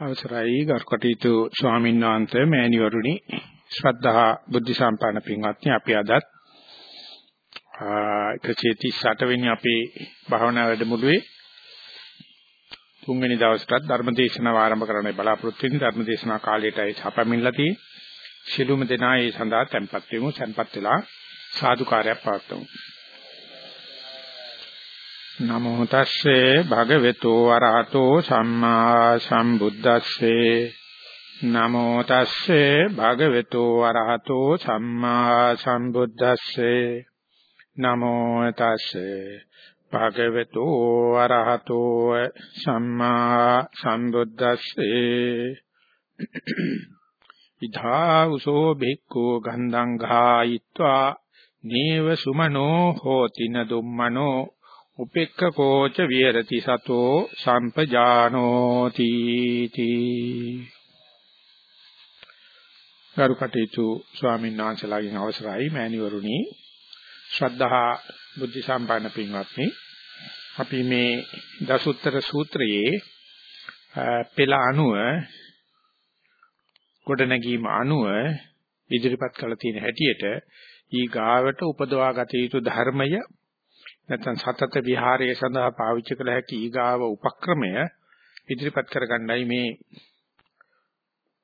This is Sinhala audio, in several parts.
අවසරයි ගරුකටයුතු ස්වාමීන් වහන්සේ මෑණිවරුනි ශ්‍රද්ධා බුද්ධ සම්පන්න පින්වත්නි අපි අදත් 138 වෙනි අපේ භාවනා වැඩමුළුවේ තුන්වෙනි දවසට ධර්ම දේශනාව ආරම්භ කරන්න බලාපොරොත්තු වෙන ධර්ම දේශනා කාලයටයි සපමින්ලා තියෙන්නේ. ශිළුම දෙනා ඒ සඳහා tempත් වෙමු. tempත් වෙලා සාදුකාරයක් පවත්වමු. නමෝ තස්සේ භගවතු වරහතෝ සම්මා සම්බුද්දස්සේ. නමෝ තස්සේ භගවතු වරහතෝ සම්මා සම්බුද්දස්සේ. නමෝ තස්සේ භගවතු වරහතෝ සම්මා සම්බුද්දස්සේ. ඉධා උසෝ බික්ඛු ගන්ධං ඝායිत्वा නේව සුමනෝ හෝති න දුම්මනෝ. උපෙක්ඛකෝච විහෙරති සතෝ සම්පජානෝති තී. ගරුකටේතු ස්වාමීන් වහන්සේලාගෙන් අවසරයි මෑණිවරුනි. ශ්‍රද්ධා බුද්ධ සම්පන්න පින්වත්නි අපි මේ දසුත්තර සූත්‍රයේ පෙළ අනුව ගොඩනැගීම අනුව ඉදිරිපත් කළ තියෙන හැටියට ඊ ගාවට උපදවා ගත යුතු ධර්මය නැත්නම් සතත විහාරයේ සඳහා පාවිච්චි කළ හැකි ඊගාව උපක්‍රමය ඉදිරිපත් කරගන්නයි මේ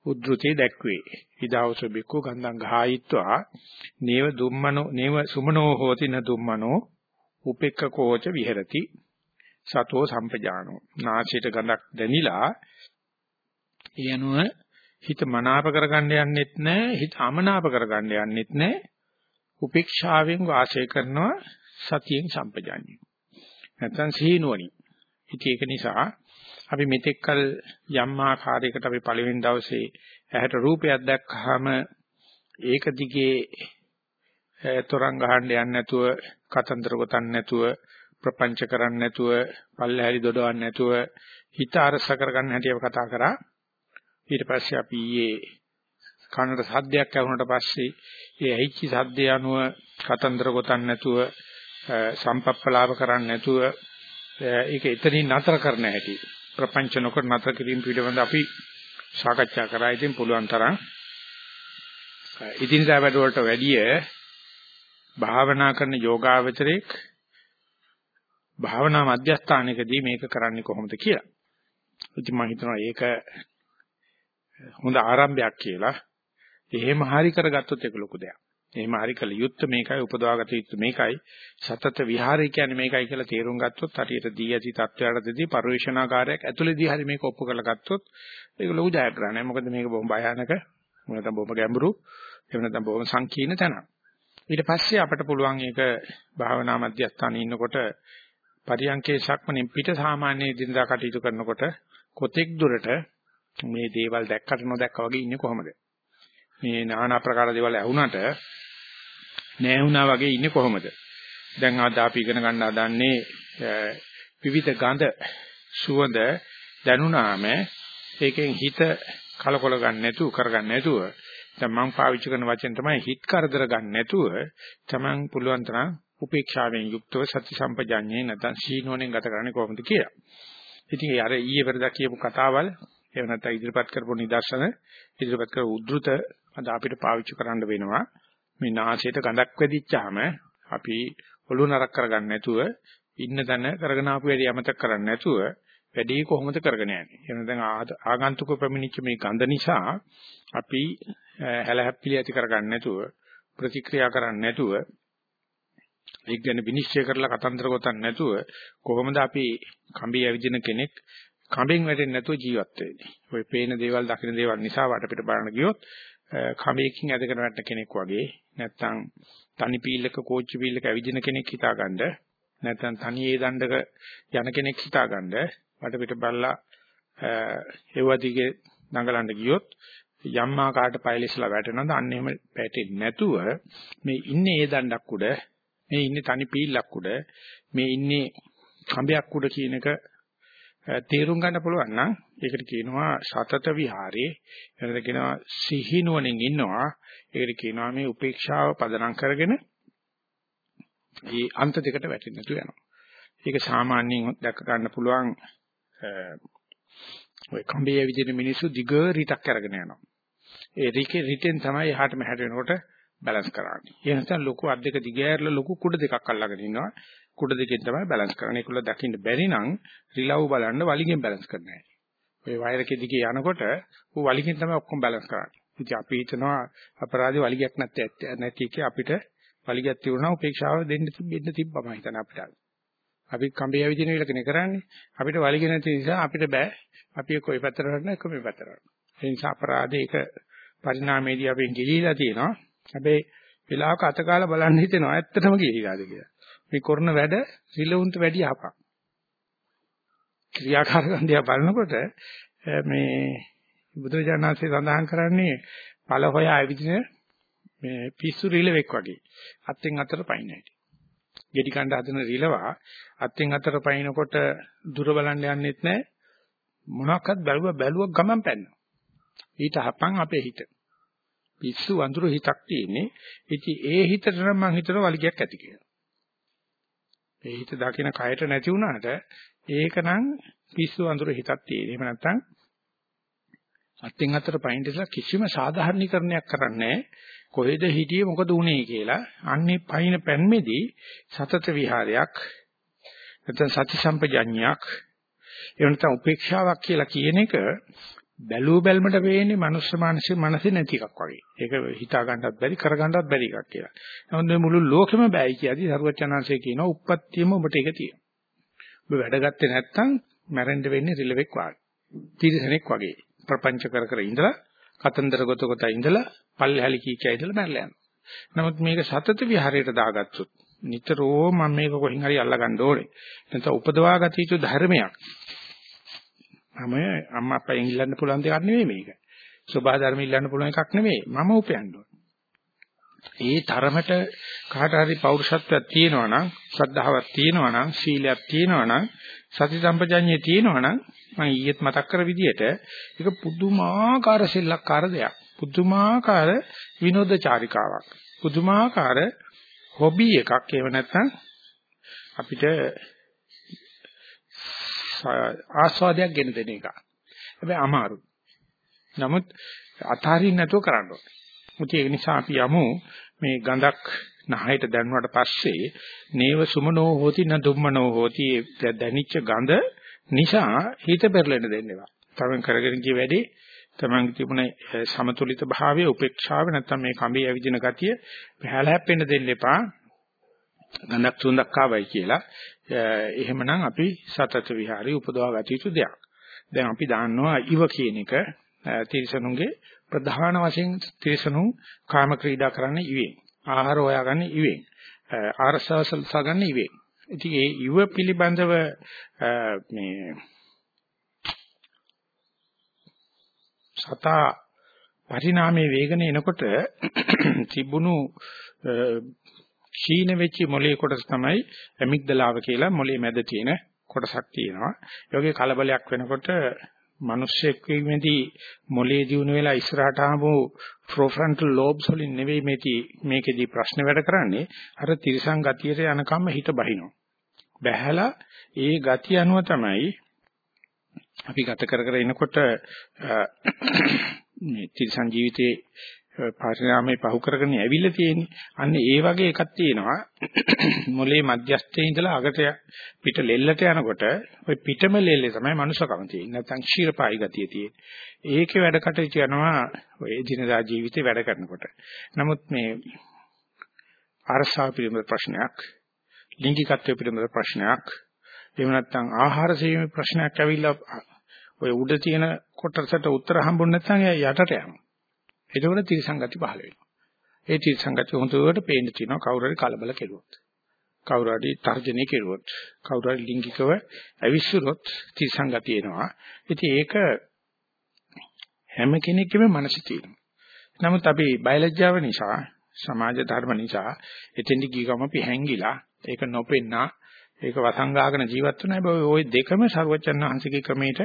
උද්ෘතේ දැක්වේ. ඉදාවස බිකු ගන්ධං ගායිත්වා නේව දුම්මනෝ නේව සුමනෝ හෝති න දුම්මනෝ උපෙක්ඛකෝච විහෙරති සතෝ සම්පජානෝ. නාසයට ගඳක් දැනිලා ඒ අනුව හිත මනාප කරගන්න යන්නෙත් නැහැ හිත අමනාප කරගන්න යන්නෙත් නැහැ උපේක්ෂාවෙන් වාසය කරනවා සතියෙන් සම්පජාඤ්ඤය. නැත්තම් සීනුවණි. ඉතින් ඒක නිසා අපි මෙතෙක්කල් යම් ආකාරයකට අපි පළවෙනි දවසේ ඇහැට රූපයක් දැක්කහම ඒක දිගේ තොරන් ගහන්න යන්නේ නැතුව කතන්දර ගොතන්න නැතුව ප්‍රපංච කරන්නේ නැතුව පල්ලහැලි දොඩවන්නේ නැතුව හිත අරස කරගන්න හැටිව කතා කරා ඊට පස්සේ අපි ඊයේ කනට සද්දයක් ඇහුනට පස්සේ ඒ ඇහිච්ච සද්දය අනුව කතන්දර ගොතන්න නැතුව සම්පප්පලාව කරන්නේ නැතුව ඒක එතනින් නතර කරන්න හැටි ප්‍රපංච නොකර නතර කිරීම පිළිබඳ අපි සාකච්ඡා කරා. ඉතින් පුළුවන් තරම් ඉදින්දා වැඩ වලට වැඩිය භාවනා කරන යෝගාවචරයක් භාවනා මධ්‍යස්ථානයකදී මේක කරන්නේ කොහොමද කියලා. ඉතින් මම හිතනවා ඒක හොඳ ආරම්භයක් කියලා. එහෙම හරි කරගත්තොත් ඒක ලොකු දෙයක්. එහෙම හරි කළ යුත්තේ මේකයි උපදවාගත යුත්තේ මේකයි සතත විහාරය කියන්නේ මේකයි කියලා තේරුම් ගත්තොත් හරියට දී ඇති තත්වයටදී පරිවේශනාකාරයක් ඇතුළේදී හරි මේක ඔප්පු කරලා ගත්තොත් ඒක ලොකු ජයග්‍රහණයක්. මොකද මේක බොහොම භයානක නැත්නම් බොහොම ගැඹුරු එහෙම නැත්නම් බොහොම සංකීර්ණ තැනක්. ඊට පස්සේ අපිට පුළුවන් ඒක භාවනා මධ්‍යස්ථානයේ ඉන්නකොට පරියන්කේ ශක්මණෙන් පිට සාමාන්‍ය දිනදා කටයුතු කරනකොට කොතෙක් දුරට මේ දේවල් දැක්කට නොදැක්කා වගේ ඉන්නේ කොහොමද? මේ নানা ආකාර දේවල් ඇහුණට නෑ වුණා වගේ ඉන්නේ කොහොමද? දැන් අද අපි ඉගෙන ගන්න හදන්නේ විවිධ ගඳ සුවඳ දැනුණාම ඒකෙන් හිත කලකොල ගන්න නැතුව කරගන්න නැතුව දැන් මම පාවිච්චි කරන වචන තමයි හිත කරදර ගන්න නැතුව තමන් පුළුවන් තරම් උපේක්ෂාවෙන් යුක්තව සති සම්පජාඤ්ඤේ නැත්නම් සීනෝනෙන් ගත කරන්නේ කොහොමද කියලා. ඉතින් අර ඊයේ පෙරදා කියපු කතාවල් එහෙම නැත්නම් ඉදිරිපත් කරපු නිදර්ශන ඉදිරිපත් කර උද්ෘත අද අපිට පාවිච්චි කරන්න වෙනවා. මේ නාසයට ගඳක් වැදිච්චාම අපි ඔළුව නරක් කරගන්න නැතුව ඉන්න තැන කරගෙන ආපු වැඩි යමතක් කරන්නේ නැතුව වැඩි කොහොමද කරගෙන යන්නේ. එහෙනම් දැන් ආගන්තුක පැමිණිච්ච මේ ගඳ නිසා අපි හැලහැප්පිලි ඇති කරගන්න නැතුව ප්‍රතික්‍රියා කරන්නේ නැතුව ඒක ගැන විනිශ්චය කරලා කතන්දර ගොතන්න නැතුව කොහොමද අපි කම්බි ඇවිදින කෙනෙක් කඹෙන් වැටෙන්නේ නැතුව ජීවත් වෙන්නේ. ওই පේන දේවල් දකින දේවල් නිසා වටපිට බලන ගියොත් කඹයකින් ඇදගෙන වැටෙන කෙනෙක් වගේ නැත්තම් තනි පීල්ලක කෝච්චි පීල්ලක ඇවිදින කෙනෙක් හිතාගන්න නැත්තම් තනියේ දණ්ඩක යන කෙනෙක් හිතාගන්න වටපිට බලලා ඒවදිගේ දඟලන්න ගියොත් යම් ආකාරයට පයලිස්ලා වැටෙනවද? අන්න එහෙම පැටෙන්නේ නැතුව මේ ඉන්නේ ඒ දණ්ඩක් උඩ මේ ඉන්නේ තනි පීල්ලක් උඩ මේ ඉන්නේ කඹයක් උඩ කියන එක තේරුම් ගන්න පුළුවන් නම් ඒකට කියනවා සතත විහාරේ එනද කියනවා සිහිනුවණින් ඉන්නවා ඒකට කියනවා මේ උපේක්ෂාව පදනම් කරගෙන මේ අන්ත දෙකට වැටෙන්නතු යනවා ඒක සාමාන්‍යයෙන් දැක ගන්න පුළුවන් ඔය කඹේ ඇවිදින මිනිස්සු දිග රිටක් අරගෙන යනවා. ඒ රිකේ රිටෙන් තමයි එහාට මෙහාට වෙනකොට බැලන්ස් කරන්නේ. ඒ නිසා ලොකු අත් දෙක දිගෑරලා ලොකු කුඩ දෙකක් අල්ලගෙන ඉන්නවා. කුඩ දෙකෙන් තමයි බැලන්ස් කරන්නේ. ඒකල දකින්න බැරි නම් රිලව් බලන්න වලිගෙන් බැලන්ස් කරන්න හැටි. ඔය වයරකේ දිගේ යනකොට ඌ වලිගෙන් තමයි ඔක්කොම බැලන්ස් කරන්නේ. ඉතින් අපි හිතනවා අපරාධي වලිගයක් නැත්තේ නැති කී අපිට වලිගයක් තියුණා උපේක්ෂාව දෙන්න තිබෙන්න තිබ්බම හිතන අපිට. අපි කඹේ ඇවිදින විලකනේ කරන්නේ. අපිට වලිග නැති නිසා අපිට බෑ. අපි කොයි පැත්තට හරන එක මේ පැත්තට. ඒ නිසා අපරාධයක පරිණාමයේදී අපි ගිලිහිලා තියෙනවා. හැබැයි වෙලාවක අතකාලා බලන්න හිතෙනවා ඇත්තටම ගිලිහිලාද කියලා. මේ කරන වැඩ රිලවුන්ට වැඩි යහපක්. ක්‍රියාකාරකම් දිහා බලනකොට මේ බුදුරජාණන්සේ සඳහන් කරන්නේ ඵල හොයා ඇවිදින මේ පිස්සු රිලෙවෙක් වගේ අත්ෙන් අතට පයින් හැටි. ගෙඩි කණ්ඩ හදන රිලවා අත්ෙන් අතට පයින්නකොට දුර බලන්න යන්නෙත් නැහැ. මොනක්වත් බැලුව බැලුවක් ගමන් පැන්නවා. ඊට හපන් අපේ හිත. පිස්සු වඳුරු හිතක් තියෙන්නේ. ඉතින් ඒ හිතට නම් මං හිතනවා වලිගයක් ඇති කියලා. ඒ හිත දකින කයට නැති වුණාට ඒකනම් පිස්සු වඳුරු හිතක් තියෙන. එහෙම නැත්නම් අත්ෙන් අතට පයින් ඉඳලා කිසිම සාධාරණීකරණයක් කරන්නේ කොහෙද හිටියේ මොකද උනේ කියලා අන්නේ පයින් පැන්මේදී සතත විහාරයක් නැත්නම් සති සම්පජඤ්ඤයක් එහෙම නැත්නම් උපේක්ෂාවක් කියලා කියන එක බැලුව බැලමට වෙන්නේ මනුස්ස මානසික මනසේ නැති එකක් වගේ. ඒක හිතා ගන්නවත් බැරි කර ගන්නවත් බැරි එකක් කියලා. නමුත් මේ මුළු ලෝකෙම බෑයි කියදී සරුවචනාංශය කියනවා උප්පත්තියම ඔබට ඒක තියෙනවා. ඔබ වැඩ ගත්තේ නැත්නම් මැරෙන්න වෙන්නේ රිලෙවෙක් වගේ. තිරසනෙක් වගේ. ප්‍රපංච කර කර ඉඳලා කතන්දර ගොත ගොත ඉඳලා පල්ලෙහාලි කී කිය ඉඳලා මැරලා යනවා. නමුත් මේක සතත විහාරයට දාගත්තොත් නිතරම මම මේක කොහෙන් හරි අල්ලගන්න ඕනේ. නැත්නම් උපදවා ගත යුතු ධර්මයක්. මම අම්මා අප්පෙන් ඉල්ලන්න පුළුවන් දෙයක් නෙවෙයි මේක. සබහා ධර්ම ඉල්ලන්න පුළුවන් එකක් නෙවෙයි. මම උපයන්න ඒ තරමට කාට හරි පෞරුෂත්වයක් තියෙනවා නම්, ශ්‍රද්ධාවක් තියෙනවා නම්, සීලයක් තියෙනවා නම්, සති සම්පජඤ්ඤය තියෙනවා නම් මම ඊයේත් මතක් කර විදිහට ඒක පුදුමාකාර සෙල්ලක්කාර දෙයක්. පුදුමාකාර විනෝද චාරිකාවක්. පුදුමාකාර හොබි එකක්. ඒව නැත්නම් අපිට ආස්වාදයක් ගෙන දෙන එක. හැබැයි අමාරු. නමුත් අතාරින්න නැතුව කරන්න ඕනේ. ඒක නිසා අපි යමු මේ ගඳක් නහයට දැනුණාට පස්සේ නේව සුමනෝ හෝති න දුම්මනෝ හෝති දැනිච්ච ගඳ නිසා හිත පෙරලෙන්න දෙන්න එපා. තමන් කරගෙන ගිය වැඩේ තමන් තිබුණ සමතුලිත භාවයේ උපේක්ෂාව නැත්තම් මේ කඹේ ඇවිදින ගතිය පහළ හැප්පෙන්න දෙන්න එපා. ගඳක් සුවඳක් ආවයි කියලා. එහෙමනම් අපි සතත විහාරي උපදවා ගත යුතු දෙයක්. දැන් අපි දාන්නවා ඉව කියන එක තිරිසනුන්ගේ ප්‍රධාන වශයෙන් තිරිසනුන් කාම ක්‍රීඩා කරන්නේ ඉවෙන්. ආහාර හොයාගන්නේ ඉවෙන්. ආරසව සල්සගන්නේ ඉවෙන්. ඉතින් ඒ ඉව පිළිබඳව මේ සතා පරිණාමයේ වේගන එනකොට තිබුණු ක්ෂීණ වෙච්ච මොලේ කොටස තමයි ඇමිග්දලාව කියලා මොලේ මැද තියෙන කොටසක් තියෙනවා. ඒ වගේ කලබලයක් වෙනකොට මිනිස්සෙක් වීමේදී මොලේ දිනු වෙලා ඉස්සරහට ආපු ප්‍රොෆ්‍රන්ටල් ලෝබ්ස් වලින් නෙවෙයි මේටි මේකෙදී ප්‍රශ්න වැඩ කරන්නේ අර තිරසං ගතියට යනකම්ම හිත බහිනවා. බැහැලා ඒ ගතිය අනුව තමයි අපි ගත කර කර එනකොට මේ තිරසං ජීවිතේ පරිණාමයේ පහු කරගෙන ඇවිල්ලා තියෙන්නේ. අන්න ඒ වගේ එකක් තියෙනවා. මොලේ මධ්‍යස්ථයේ ඉඳලා අගට පිට ලෙල්ලට යනකොට ওই පිටම ලෙල්ලේ තමයි මනුෂකම තියෙන්නේ. නැත්නම් ක්ෂීරපායි ගතිය තියෙන්නේ. ඒකේ වැඩ කටයුතු යනවා ඔය දිනදා ජීවිතේ වැඩ කරනකොට. නමුත් මේ අරසාව පිළිබඳ ප්‍රශ්නයක්, ලිංගිකත්වය පිළිබඳ ප්‍රශ්නයක්, එහෙම නැත්නම් ආහාර සේවීමේ ප්‍රශ්නයක් ඇවිල්ලා ඔය උඩ තියෙන කොටසට උත්තර හම්බුනේ නැත්නම් යටට යනවා. එතකොට තිරසංගති පහළ වෙනවා. ඒ තිරසංගති හොඳට පේන්න තියෙනවා කවුරු හරි කලබල කෙරුවොත්. කවුරු හරි තර්ජනය කෙරුවොත්, කවුරු හරි ලිංගිකව ඇවිස්සුනොත් තිරසංගති එනවා. ඉතින් ඒක හැම කෙනෙක්ගේම මනසේ තියෙනවා. නමුත් අපි බයලජ්ජාව නිසා, සමාජ ධර්ම නිසා එතෙන්දි ගිය ගම අපි හැංගිලා ඒක නොපෙන්නා ඒක වසංගාගෙන ජීවත් වෙන හැබැයි ওই දෙකම ਸਰවචන් වහන්සේගේ ක්‍රමයට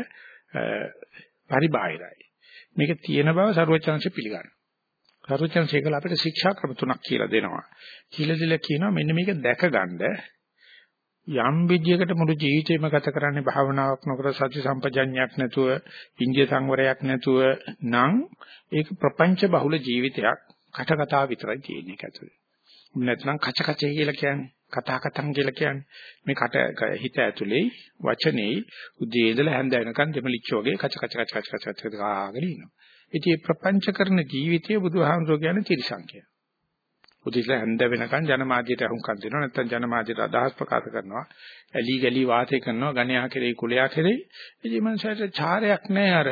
පරිබාහිරයි. මේක තියෙන බව සරුවචනංශ පිළිගන්නවා. සරුවචනංශ ඒකල අපිට ශික්ෂා ක්‍රම තුනක් කියලා දෙනවා. කියලා දීලා කියනවා මෙන්න මේක දැකගන්න යම් විදියකට මුළු ජීවිතේම ගත කරන්නේ භාවනාවක් නොකර සති සම්පජඤ්ඤයක් නැතුව ඉන්දිය සංවරයක් නැතුව නම් ඒක ප්‍රපංච බහුල ජීවිතයක් කටකතා විතරයි තියෙන එක ඇතුලේ. නැත්නම් කච කචේ කියලා කියන්නේ කතා කතම් කියලා කියන්නේ මේ කට හිත ඇතුලේ වචනේ උදේ ඉඳලා හැන්ද වෙනකන් දෙමලිච්ච වගේ කච කච කච කච කච කච ගාගෙන ඉන්නවා. ඉතින් මේ ප්‍රපංච කරන ජීවිතයේ බුදුහාමුදුරුවෝ කියන්නේ තිරසං කියලා. උදේට හැන්ද වෙනකන් ජනමාධ්‍යයට අහුම්කම් දෙනවා නැත්නම් ජනමාධ්‍යයට අදහස් ප්‍රකාශ කරනවා ඇලි ගලි වාතය කරනවා ගණ්‍යා කෙරේ කුලයා කෙරේ ඉතින් මනසට චාරයක් නැහැ අර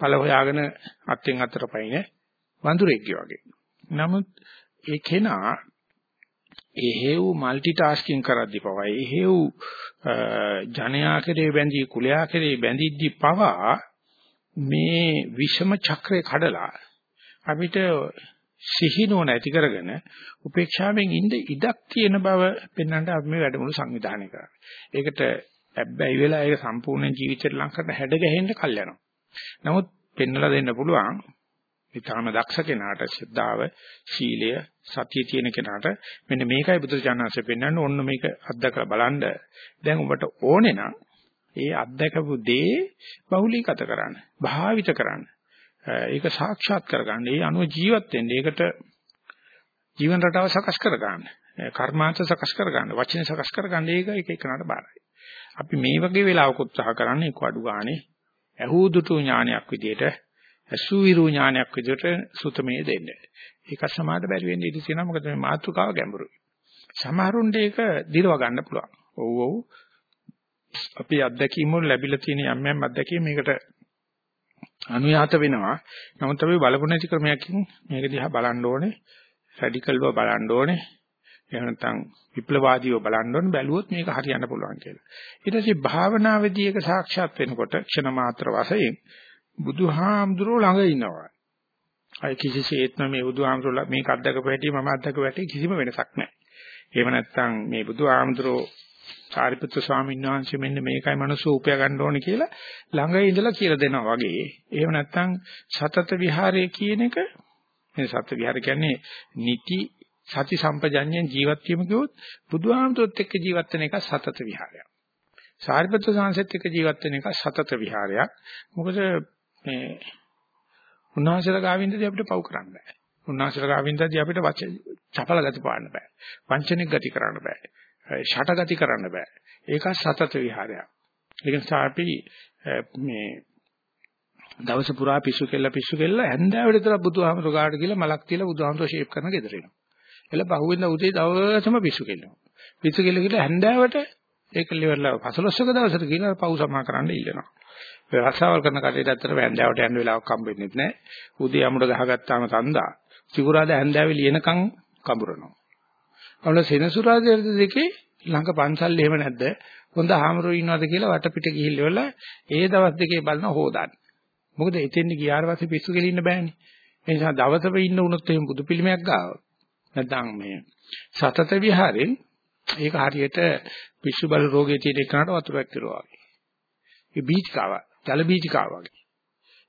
පළ හොයාගෙන අත්ෙන් අතට පයින් වඳුරෙක් වගේ නමුත් ඒ කෙනා එහෙව් মালටි ටාස්කින් කරද්දි පවා එහෙව් ජනයා කෙරේ බැඳී කුලයා කෙරේ බැඳිද්දි පවා මේ විෂම චක්‍රය කඩලා අපිට සිහිනුවන ඇති කරගෙන උපේක්ෂාවෙන් ඉඳ ඉඩක් තියෙන බව පෙන්වන්නට අපි මේ වැඩමුළු සංවිධානය කරා. ඒකට හැබැයි වෙලා ඒක සම්පූර්ණ ජීවිතේට ලං කරලා හැඩ ගැහෙන්න කල් යනවා. නමුත් පෙන්වලා දෙන්න පුළුවන් ඊටාම දක්ෂ කෙනාට ශ්‍රද්ධාව, ශීලය, සතිය තියෙන කෙනාට මෙන්න මේකයි බුදුචානන්සේ පෙන්වන්නේ ඕන්න මේක අත්දකලා බලන්න. දැන් ඔබට ඕනේ නම් ඒ අත්දකපු දේ බහුලීගත කරන්න, භාවිත කරන්න. ඒක සාක්ෂාත් කරගන්න. ඒ අනුව ජීවත් වෙන්න. ඒකට ජීවන රටාව සකස් කරගන්න. කර්මාන්ත සකස් කරගන්න. වචන සකස් කරගන්න. ඒක එක එකනට බාරයි. අපි මේ වගේ වෙලාවක උත්සාහ කරන්නේ එක්ක අඩු ගානේ ඇහූදුතු ඥානයක් විදියට අසුවිරු ඥානයක් විදියට සුතමේ දෙන්න. ඒක සමාඩ බැරි වෙන්නේ ඉතින් තියෙනවා මොකද මේ මාතෘකාව ගැඹුරුයි. සමහරුන්ට ඒක දිරව ගන්න පුළුවන්. ඔව් ඔව්. අපි අත්දැකීම් වල ලැබිලා තියෙන යම් යම් අත්දැකීම් මේකට අනුයාත වෙනවා. නමුත් අපි බලපො නැති ක්‍රමයකින් මේක දිහා බලන්න ඕනේ. රැඩිකල්ව බලන්න ඕනේ. එහෙම නැත්නම් විප්ලවවාදීව බලන්න ඕනේ බැලුවොත් මේක හරියන්න පුළුවන් කියලා. ඊට පස්සේ භාවනාවේදී ඒක සාක්ෂාත් වෙනකොට ක්ෂණ මාත්‍ර වශයෙන් බුදුහාමුදුරුවෝ ළඟ ඉන්නවා. අය කිසිසේත්ම මේ බුදුහාමුදුරුවෝ මේක අත්දකපු හැටි මම අත්දකපු හැටි කිසිම වෙනසක් නැහැ. එහෙම නැත්නම් මේ බුදුහාමුදුරුවෝ සාරිපුත්‍ර ස්වාමීන් වහන්සේ මෙන්න මේකයි මනස උපය ගන්න ඕනේ කියලා ළඟ ඉඳලා කියලා දෙනවා වගේ. එහෙම නැත්නම් සතත විහාරය කියන එක මේ සත්‍ය විහාර කියන්නේ නිති සති සම්පජඤ්ඤයෙන් ජීවත් වීම කිව්වොත් බුදුහාමතුත් එක්ක ජීවත් වෙන එක සතත විහාරයක්. සාරිපුත්‍ර සංසෙත් එක්ක ජීවත් වෙන එක සතත විහාරයක්. මොකද මේ උන්වහන්සේලා ගාවින්දදී අපිට පව් කරන්න බෑ. උන්වහන්සේලා ගාවින්දදී අපිට චපල ගති පාන්න බෑ. වංචනික ගති කරන්න බෑ. ෂටගති කරන්න බෑ. ඒක සතත විහාරයක්. ඒක නිසා අපි මේ දවස පුරා පිස්සු කෙල්ල පිස්සු කෙල්ල හැන්දෑවට විතර බුදුහාමර ගාඩ කියලා මලක් තියලා බුදුහාමර ෂේප් කරන ගෙදර එනවා. එළ පහුවෙන්ද උදේ දවසම පිස්සු කෙල්ලනවා. පිස්සු කෙල්ල කියලා හැන්දෑවට ඒක liverලා 15ක දවසට කියලා පව් සමා කරන්න ඉල්ලනවා. රසාවල් කරන කටේට ඇත්තට හැන්දෑවට යන්න වෙලාවක් හම්බෙන්නේ නැහැ. උදේ අමුඩ ගහගත්තාම තන්දා. සිකුරාද හැන්දෑවේ ලියනකම් කඹරනවා. අවල සෙනසුරාදා දෙකේ ළඟ පන්සල් එහෙම නැද්ද? හොඳ හාමුදුරුවෝ ඉන්නවද කියලා වටපිට ගිහිල්ලා ඒ දවස් දෙකේ බලන හොදාන්න. මොකද එතෙන් ගියාට පස්සේ පිස්සු කෙලින්න බෑනේ. ඒ නිසා දවසක ඉන්න උනොත් එහෙම බුදු පිළිමයක් ගාව. නැත්නම් මේ සතත විහාරෙන් ඒක හරියට පිස්සු බල රෝගයේ තියෙන එකට වතුරක් කිරුවා වගේ. ඒ බීජිකාව, ජල බීජිකාව වගේ.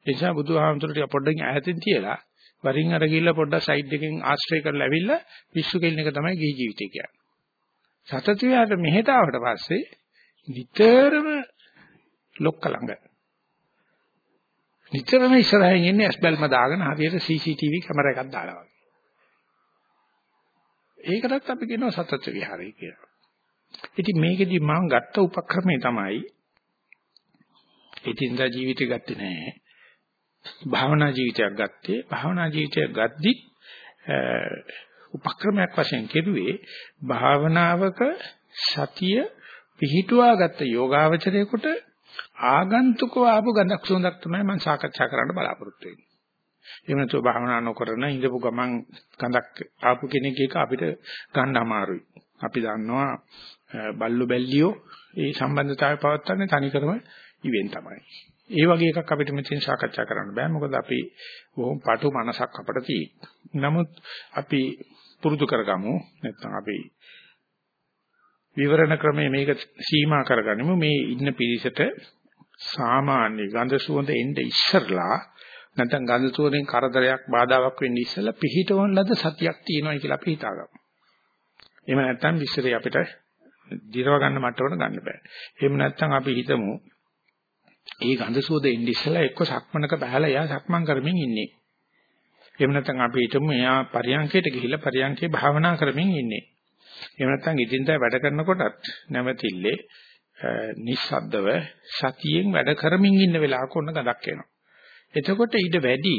ඒ නිසා බුදුහාමුදුරුවෝ පොඩ්ඩක් ඈතින් තියලා වරින් අර ගිහිල්ලා පොඩ්ඩක් සයිඩ් එකෙන් ආශ්‍රය කරලා ඇවිල්ලා පිස්සු කෙලින එක තමයි ගිහි ජීවිතය කියන්නේ. සතත විහාරට මෙහෙට ආවට පස්සේ නිතරම ලොක්ක ළඟ. නිතරම ඉස්සරහින් ඉන්නේ ඇස් බැල්ම දාගෙන හරියට CCTV කැමරා එකක් දාලා වගේ. ඒකටත් අපි කියනවා සතත විහාරය කියලා. ඉතින් මේකෙදි මම ගත්ත උපක්‍රමය තමයි ඉතින්දා ජීවිතය ගත්තේ නෑ. භාවනා ජීවිතයක් ගත්තේ භාවනා ජීවිතයක් ගද්දි උපක්‍රමයක් වශයෙන් කෙරුවේ භාවනාවක සතිය පිහිටුවාගත්ත යෝගාවචරයේකට ආගන්තුකව ආපු ගඳක් සුවඳක් තමයි මම සාකච්ඡා කරන්න බලාපොරොත්තු වෙන්නේ. එහෙම නැතුව භාවනා නොකරන ඉඳපු ගමන් ගඳක් ආපු කෙනෙක් එක අපිට ගන්න අමාරුයි. අපි දන්නවා බල්ලු බැල්ලියෝ ඒ සම්බන්ධතාවය පවත්වන්නේ තනිකරම ඉවෙන් තමයි. ඒ වගේ එකක් අපිට මෙතෙන් සාකච්ඡා කරන්න බෑ මොකද අපි බොහොම පාටු මනසක් අපිට තියෙන්නේ. නමුත් අපි පුරුදු කරගමු නැත්නම් අපි විවරණ ක්‍රමයේ මේක සීමා කරගනිමු මේ ඉන්න පිරිසට සාමාන්‍ය ගඳ සුවඳ එන්න ඉස්සරලා නැත්නම් ගඳ සුවඳෙන් කරදරයක් බාධාවක් වෙන්න ඉස්සෙල්ලා පිහිටවන ලද සතියක් තියෙනවා කියලා අපි හිතාගමු. එහෙම නැත්නම් විශ්රේ අපිට දිරව ගන්න මට්ටමකට ගන්න බෑ. එහෙම නැත්නම් අපි හිතමු ඒ ගඳ සුවඳ එන්නේ ඉස්සලා එක්ක සක්මනක බහලා එයා සක්මන් කරමින් ඉන්නේ. එහෙම නැත්නම් අපි හිතමු එයා පරියන්කයට ගිහිල්ලා පරියන්කේ භාවනා කරමින් ඉන්නේ. එහෙම නැත්නම් ඉදින්දා වැඩ කරනකොටත් නැවතිල්ලේ නිස්සද්දව සතියෙන් වැඩ කරමින් ඉන්න වෙලාවක ඔන්න ගඳක් එනවා. එතකොට ඊට වැඩි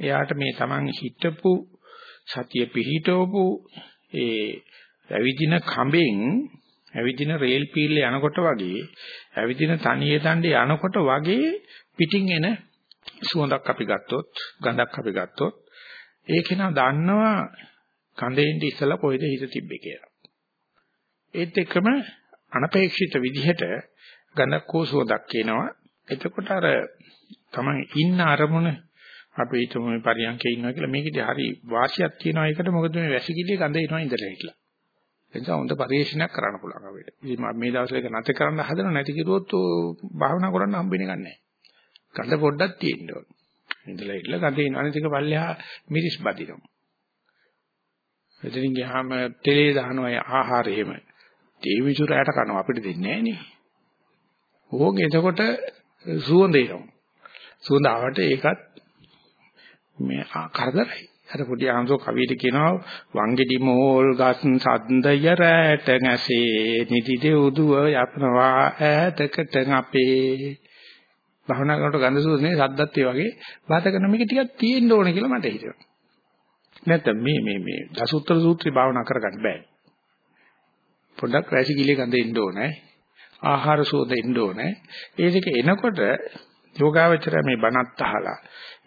එයාට මේ Taman හිතපු සතිය පිහිටවපු ඒ ඇවිදින කඹෙන් ඇවිදින රේල් පීල්ල යනකොට වගේ ඇවිදින තනියේ දණ්ඩේ යනකොට වගේ පිටින් එන සුවඳක් අපි ගත්තොත් ගඳක් අපි ගත්තොත් ඒක නා දන්නවා කඳේින් ඉස්සලා කොහෙද හිත තිබ්බේ කියලා. ඒත් එක්කම අනපේක්ෂිත විදිහට ගඳක් හෝ සුවඳක් එනවා. එතකොට අර තමයි ඉන්න අරමුණ අපි හිතමු මේ පරියන්කේ ඉන්නවා කියලා මේකෙදි හරි වාසියක් තියෙනවා ඒකට මොකද මේ වැසිකිළිය ගඳ එනවා ඉඳලා හිටලා. එනිසා හොඳ පරිශීලනයක් කරන්න පුළුවන් අපිට. ඉතින් මේ දවස්වල ඒක නැති කරන්න හදන නැති කිරුවොත් භාවනා කරන්න හම්බෙන්නේ නැහැ. ගඳ පොඩ්ඩක් තියෙන්න ඕන. ඉඳලා ඉట్లా ගඳ එන අනිතික පල්ලෙහා මිරිස් බදිනවා. එතනින් ගියාම තෙලේ දානවා ආහාර එහෙම. ඒ විසුරයට කනවා අපිට දෙන්නේ නැහැ නේ. ඕක එතකොට සුවඳ එනවා. සුවඳ ආවට ඒකත් මේ කරදරයි. අර පොඩි ආන්සෝ කවියට කියනවා වංගෙඩි මෝල් ගස් සද්දය රැට නැසේ නිදි දෙව්දුව යපනවා ඈතකට අපේ භවනා කරනකොට ගඳ සුවඳනේ සද්දත් ඒ වගේ බාධා කරන මේක ටිකක් තියෙන්න ඕනේ කියලා මට හිතෙනවා. නැත්නම් මේ මේ මේ දසුත්තර සූත්‍රය භාවනා කරගන්න බෑ. පොඩ්ඩක් රැසිකිලි ගඳ එන්න ඕනේ. ආහාර සෝද එන්න ඕනේ. ඒ දෙක එනකොට යෝගාවචරය මේ බණත් අහලා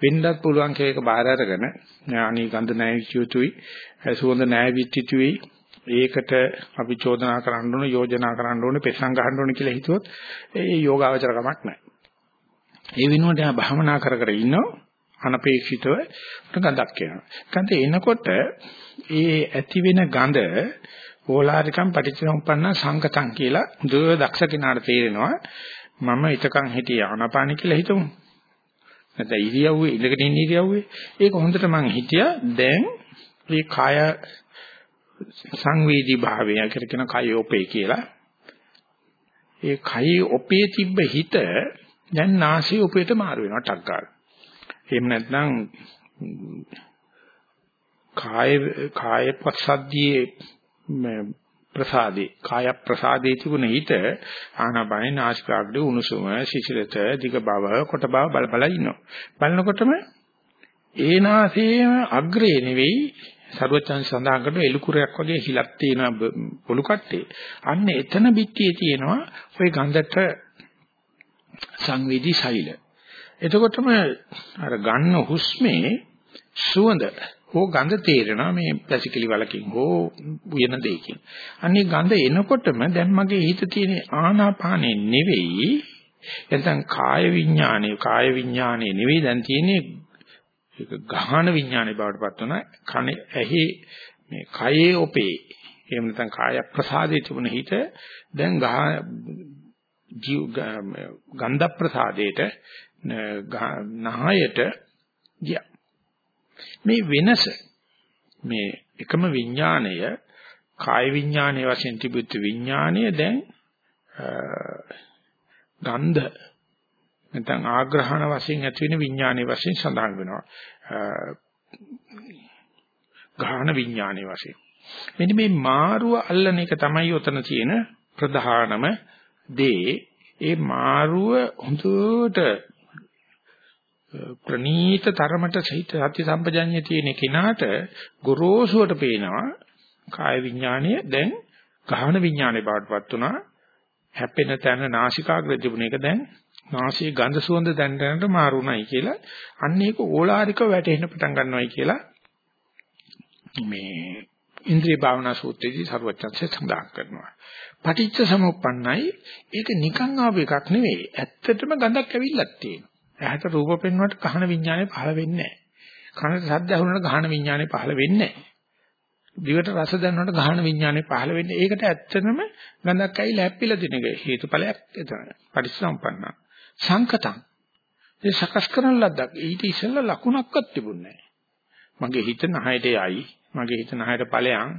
වෙන්නත් පුළුවන් කේක බාහිර අරගෙන අනී ගඳ නැහැ යුතුයි සුවඳ නැහැ විත්තිතුයි ඒකට අපි චෝදනා කරන්න ඕන යෝජනා කරන්න ඕන පෙසං ගහන්න ඕන කියලා හිතුවොත් ඒ යෝගාවචර කමක් නැහැ. ඒ වෙනුවට යා භාවනා කර කර ඉන්නෝ අනපේක්ෂිතව ගඳක් එනවා. ගඳ එනකොට ඒ ඇති වෙන ගඳ ඕලාරිකම් පටිච්චසමුප්පන්න සංකතං කියලා දුර දක්ෂ කෙනාට තේරෙනවා මම ඊතකන් හිටිය ආනාපාන කියලා හිතමු නැත්නම් ඉරියව්වේ ඉඳගෙන ඉන්න ඉරියව්වේ. ඒක හොඳට මං හිතියා දැන් මේ කාය සංවේදී භාවය කියන කය ඔපේ කියලා. ඒ කයේ ඔපේ තිබ්බ හිත දැන් නාසයේ ඔපේට මාරු වෙනවා ටක් ගාලා. එහෙම නැත්නම් කාය කාය පස්සද්ධියේ ප්‍රසාදේ. කාය ප්‍රසාදේ තිබුණ හිත ආනාපානේ නාසිකාග්‍රේ උණුසුම සිසිලත දිග බව කොට බව බල බල ඉන්නවා. බලනකොටම ඒ නාසයේම අග්‍රේ නෙවෙයි සර්වචන් සඳහන් කරන එලුකුරයක් වගේ හිලක් තියෙන පොළු කට්ටේ අන්න එතන පිටියේ තියෙනවා ওই ගඳට සංවේදී ශෛල. එතකොටම අර ගන්න හුස්මේ සුවඳ හෝ ගඳ තේරෙනවා මේ පැසිකිලි වලකින් හෝ උයන දෙයකින්. අන්නේ ගඳ එනකොටම දැන් මගේ හිත තියෙන ආනාපානේ නෙවෙයි නැත්නම් කාය විඥානේ කාය විඥානේ නෙවෙයි දැන් තියෙන්නේ ඒක ගහන විඥානේ බවට පත් වෙන කන ඇහි මේ කයේ ඔපේ. එහෙම නැත්නම් කාය ප්‍රසාදයේ තිබුණ හිත දැන් ගහ ගන්ධ ප්‍රසාදයට නහයට ගියා. මේ වෙනස මේ එකම විඥාණය කාය විඥානයේ වශයෙන් තිබුත් විඥාණය දැන් ගන්ධ නැත්නම් ආග්‍රහණ වශයෙන් ඇති වෙන විඥානයේ වශයෙන් සඳහන් වෙනවා. ගාහන විඥානයේ වශයෙන්. මෙන්න මේ මාරුව අල්ලන එක තමයි උතන තියෙන ප්‍රධානම දේ. ඒ මාරුව හොඳට ප්‍රනීත තරමට සහිත සත්‍ය සම්පජඤ්ඤය තියෙන කෙනාට ගොරෝසුවට පේනවා කාය විඥාණය. දැන් ගහන විඥානේ බවටපත් උනා හැපෙන තැන නාසිකාග්‍ර තිබුණ එක දැන් නාසයේ ගඳ සුවඳ දැන් දැනට මාරුණයි කියලා. අන්න ඒක ඕලාරික වැටෙන්න පටන් ගන්නවයි කියලා මේ ඉන්ද්‍රිය භාවනා සූත්‍රයේදී සර්වඥාන්සේ සඳහන් කරනවා. පටිච්ච සමුප්පන්නයි. ඒක නිකන් ආව එකක් නෙවෙයි. ඇත්තටම ගඳක් ඇවිල්ලක් තියෙනවා. ඇහැට රූප පෙන්වන්නට කහන විඥානය පහළ වෙන්නේ නැහැ. කනට ශබ්ද ඇහුනට ගහන විඥානය පහළ වෙන්නේ නැහැ. දිවට රස දැනනකොට ගහන විඥානය පහළ වෙන්නේ. ඒකට ඇත්තනම ගඳක් ඇවිල්ලා හැප්පිලා දෙන එක හේතුඵලයක් එතන. පරිසම්පන්න. සංකතං. ඒ සකස් කරන ලද්දක්. ඊට ඉස්සෙල්ලා ලකුණක්වත් තිබුණේ නැහැ. මගේ හිත නහයට යයි. මගේ හිත නහයට ඵලයන්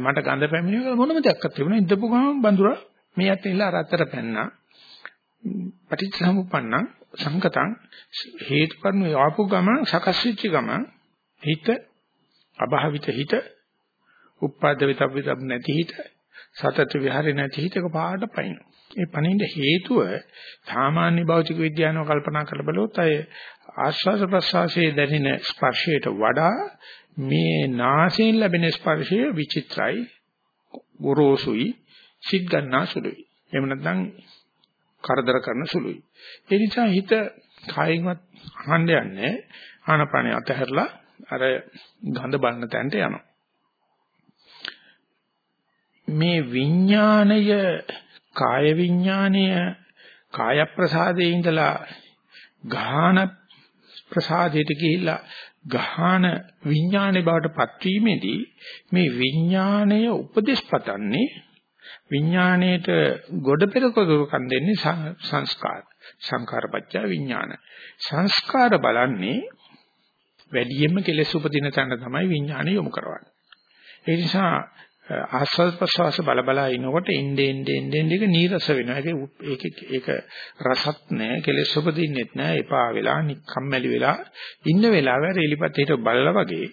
මට ගඳ පැමිණෙන මොනම දෙයක්වත් තිබුණා ඉඳපු ගමන් බඳුරා මේ අතේ ඉලා අර අතට පැන්නා පටිච්චසමුප්පන්නං සංකතං හේතුපරණු ආපු ගමන් සකස් වෙච්ච ගමන් හිත අභාවිත හිත උප්පාද විතබ්බිත නැති හිත සතත විහරේ නැති හිතක පාඩ පයින් ඒ පණින්න හේතුව සාමාන්‍ය භෞතික විද්‍යාවන කල්පනා කරලා බලුවොත් අය ආශ්වාස ප්‍රශ්වාසයේ දැනෙන ස්පර්ශයට වඩා මේ නාසයෙන් ලැබෙන ස්පර්ශය විචිත්‍රයි ගොරෝසුයි සිත් ගන්නා සුළුයි. එහෙම නැත්නම් කරදර කරන සුළුයි. ඒ නිසා හිත කායින්වත් අහන්න යන්නේ ආනපනිය අතහැරලා අර ගඳ බලන තැනට යනවා. මේ විඥාණය කාය විඥාණය කාය ප්‍රසාදයේ ඉඳලා ගාහන ප්‍රසාදයට ගිහිල්ලා ගාහන විඥානේ බවට පත්වීමේදී මේ විඥාණය උපදේශ පතන්නේ විඥාණයට ගොඩ පෙරකදුකම් දෙන්නේ සංස්කාර සංකාරපච්ච විඥාන සංස්කාර බලන්නේ වැඩියෙන්ම කෙලෙස් උපදින තැන තමයි විඥාණය යොමු කරවන්නේ ඒ නිසා ආස්වාද ප්‍රසවාස බල බලා ඉනකොට ඉnde ende ende ende එක නීරස වෙනවා. ඒක ඒක ඒක රසත් නැහැ, කෙලෙස් උපදින්නෙත් නැහැ, එපා වෙලා, නිකම්මැලි වෙලා ඉන්න වෙලාව අර එලිපත් හිට බලලා වගේ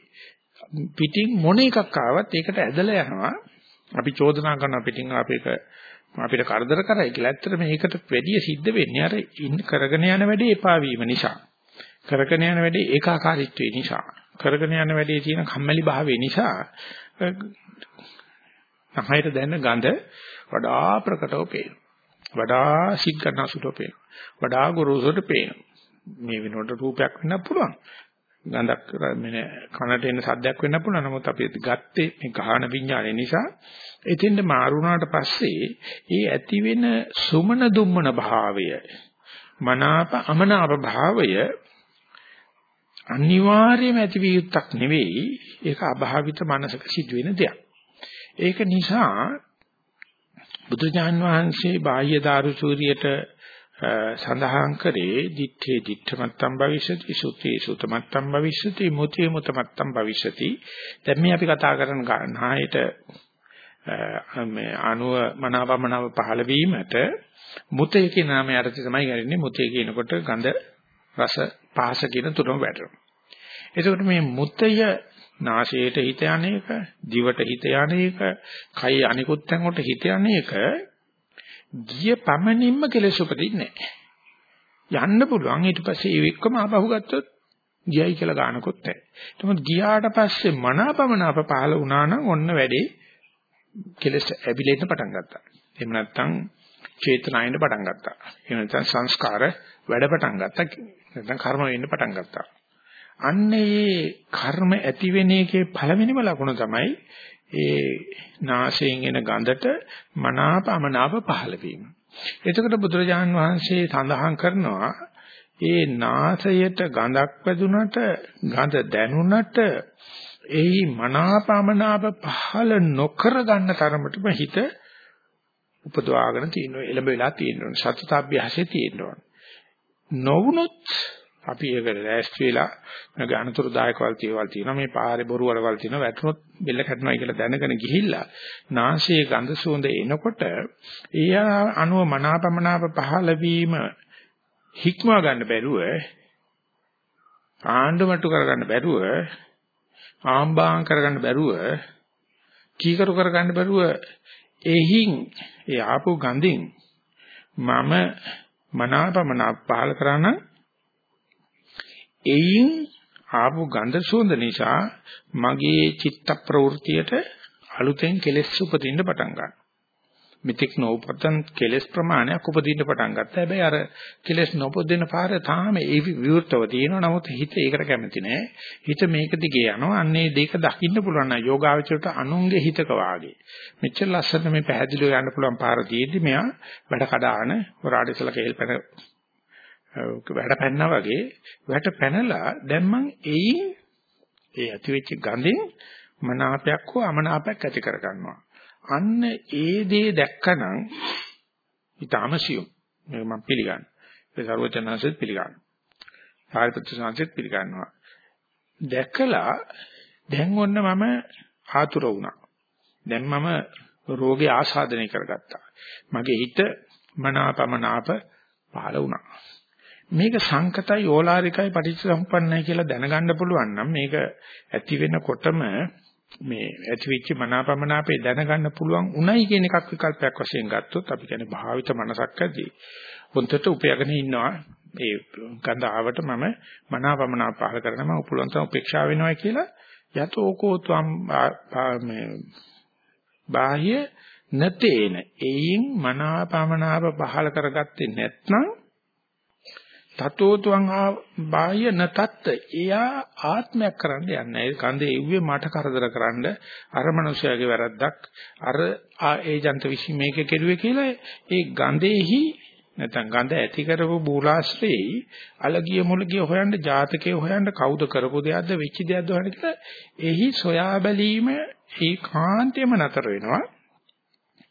පිටින් මොන එකක් ආවත් ඒකට ඇදලා යනවා. අපි චෝදනා කරනවා පිටින් අපේක අපිට කරදර කරයි කියලා. ඇත්තට මේකට වැඩිය සිද්ධ වෙන්නේ අර කරගෙන යන වැඩේ එපා වීම නිසා. කරගෙන යන වැඩේ ඒකාකාරීත්වය නිසා. කරගෙන යන වැඩේ තියෙන කම්මැලි භාවය නිසා නහයට දැනෙන ගඳ වඩා ප්‍රකටව පේනවා. වඩා සිත් ගන්නසුට පේනවා. වඩා ගොරෝසුට පේනවා. මේ වෙනකොට රූපයක් වෙන්න පුළුවන්. ගඳක් මේ කනට එන සද්දයක් වෙන්න පුළුවන්. නමුත් අපි ගත්තේ මේ ගාහන විඥානය නිසා එතෙන්ට මාරුණාට පස්සේ ඒ ඇති වෙන සුමන දුම්මන භාවය මනාප අමනාප භාවය අනිවාර්යයෙන්ම ඇති විය යුත්තක් නෙවෙයි ඒක අභාවිත මනසක සිදුවෙන දෙයක්. ඒක නිසා බුදුජාන් වහන්සේ බාහ්‍ය දාරු සූරියට සඳහන් කරේ දිත්තේ දිත්තමත්තම් භවිෂති සුතේ සුතමත්තම් භවිෂති මුතේ මුතමත්තම් භවිෂති. දැන් මේ අපි කතා කරන නායට මේ අණුව මනාවමනාව පහළ වීමට මුතේ කියන නාමය අර්ථය තමයි ගන්නේ. මුතේ කියනකොට ගඳ රස පහස කියන තුනම වැටෙනවා. එතකොට මේ මුතය නාසයට හිත යන්නේක, දිවට හිත යන්නේක, කය අනිකුත් තැන් වලට හිත යන්නේක ගිය පමණින්ම කෙලෙස් උපදින්නේ නැහැ. යන්න පුළුවන් ඊට පස්සේ ඒ එක්කම ආපහු ගත්තොත් ගියයි කියලා ගන්නකොත් නැහැ. එතකොට ගියාට පස්සේ මනාපමනාප පහල වුණා නම් ඔන්න වැඩේ කෙලෙස් ඇවිලෙන්න පටන් ගත්තා. එහෙම නැත්නම් චේතනාවෙන් පටන් ගත්තා. එහෙම නැත්නම් සංස්කාර වැඩ පටන් ගත්තා. නැත්නම් කර්ම වෙන්න පටන් ගත්තා. අන්න ඒ කර්ම ඇති වෙන එකේ පළවෙනිම ලකුණ තමයි ඒ නාසයෙන් එන ගඳට මනාපමනාප පහළ වීම. එතකොට බුදුරජාණන් වහන්සේ සඳහන් කරනවා ඒ නාසයට ගඳක් වැදුනට ගඳ දැනුණට එහි මනාපමනාප පහළ නොකර ගන්න තරමටම හිත උපදවාගෙන තියෙනවා එළඹ වෙලා තියෙනවා සත්‍තාභ්‍යාසයේ තියෙනවා නොවුනොත් අපි ඒකට ලෑස්ති වෙලා මගේ අනතුරුදායකවල් තියවල් තියෙනවා. මේ පාරේ බොරු වලවල් තියෙනවා. වැටුනොත් බෙල්ල කැඩනවා කියලා දැනගෙන ගිහිල්ලා නාසයේ ගඳ සුවඳ එනකොට ඒ අණුව මනාපමනාප පහළ වීම හික්මව ගන්න බැරුව ආණ්ඩුමට්ටු කරගන්න බැරුව ආම්බාම් කරගන්න බැරුව කීකරු කරගන්න බැරුව එහින් ඒ ආපු ගඳින් මම මනාපමනාප පහළ කරා නම් එයින් ආපු ගඳ සුවඳ නිසා මගේ චිත්ත ප්‍රවෘතියට අලුතෙන් කෙලෙස් උපදින්න පටන් ගන්නවා. මිත්‍යක් නොඋපතන් කෙලෙස් ප්‍රමාණයක් උපදින්න පටන් ගත්තා. හැබැයි අර කෙලෙස් නොපදින පාර තාම ඒ විවෘතව තියෙනවා. නමුත් හිත ඒකට කැමති නෑ. හිත මේක දිගේ යනවා. අන්නේ දෙක දකින්න පුළුවන් නම් යෝගාවචරයට අනුන්ගේ හිතක වාගේ. මෙච්චර ලස්සන මේ පැහැදිලිව යන්න පුළුවන් පාර තියෙද්දි මෙයා වැඩ කඩාන හොරාඩේසල කේල් පැන වැඩ පැන්නා වගේ වැඩ පැනලා දැන් මං එයින් ඒ ඇතිවෙච්ච ගඳෙන් මනාපයක් හෝ අමනාපයක් ඇති කර ගන්නවා. අන්න ඒ දේ දැක්කනම් ඊටම සියුම්. මේක මම පිළිගන්නවා. ඒ සර්වචනanseත් පිළිගන්නවා. සාරිපුත්‍ර සංසෙත් පිළිගන්නවා. දැකලා දැන් ඔන්න මම ආතුර වුණා. දැන් මම රෝගේ ආසාදනය කරගත්තා. මගේ හිත මනාපමනාප පහළ වුණා. මේක සංකතයි ඕලාරිකයි පටිච්චසමුප්පන්නයි කියලා දැනගන්න පුළුවන් නම් මේක ඇති වෙනකොටම මේ ඇතිවිච්ච මනාපමනාපේ දැනගන්න පුළුවන් උණයි කියන එකක් විකල්පයක් වශයෙන් ගත්තොත් අපි කියන්නේ භාවිත මනසක් ඇති. හොන්දට උපයගෙන ඉන්නවා. ඒ ගඳ ආවට මම මනාපමනාප පහල කරනවා. මම පුළුවන් තරම් උපේක්ෂා වෙනවා කියලා යතෝකෝ ත්වම් මේ බාහ්‍ය නතේන. එයින් මනාපමනාප පහල කරගත්තේ නැත්නම් තතෝතුං බාහ්‍ය නතත් එයා ආත්මයක් කරන්න යන්නේ ඒ කන්දේ එව්වේ මට කරදර කරන්න. අර මනුස්සයාගේ වැරද්දක්. අර ඒජන්ත විශ්ි මේක කෙරුවේ කියලා ඒ ගඳේහි නැත්නම් ගඳ ඇති කරපු බූලාශ්‍රේයි අලගිය මුලගිය හොයන්න ජාතකයේ හොයන්න කවුද කරපු දෙයක්ද වෙච්ච දෙයක්ද හොයන්න කියලා එහි සොයා බැලීම ඒකාන්තයෙන්ම නතර වෙනවා.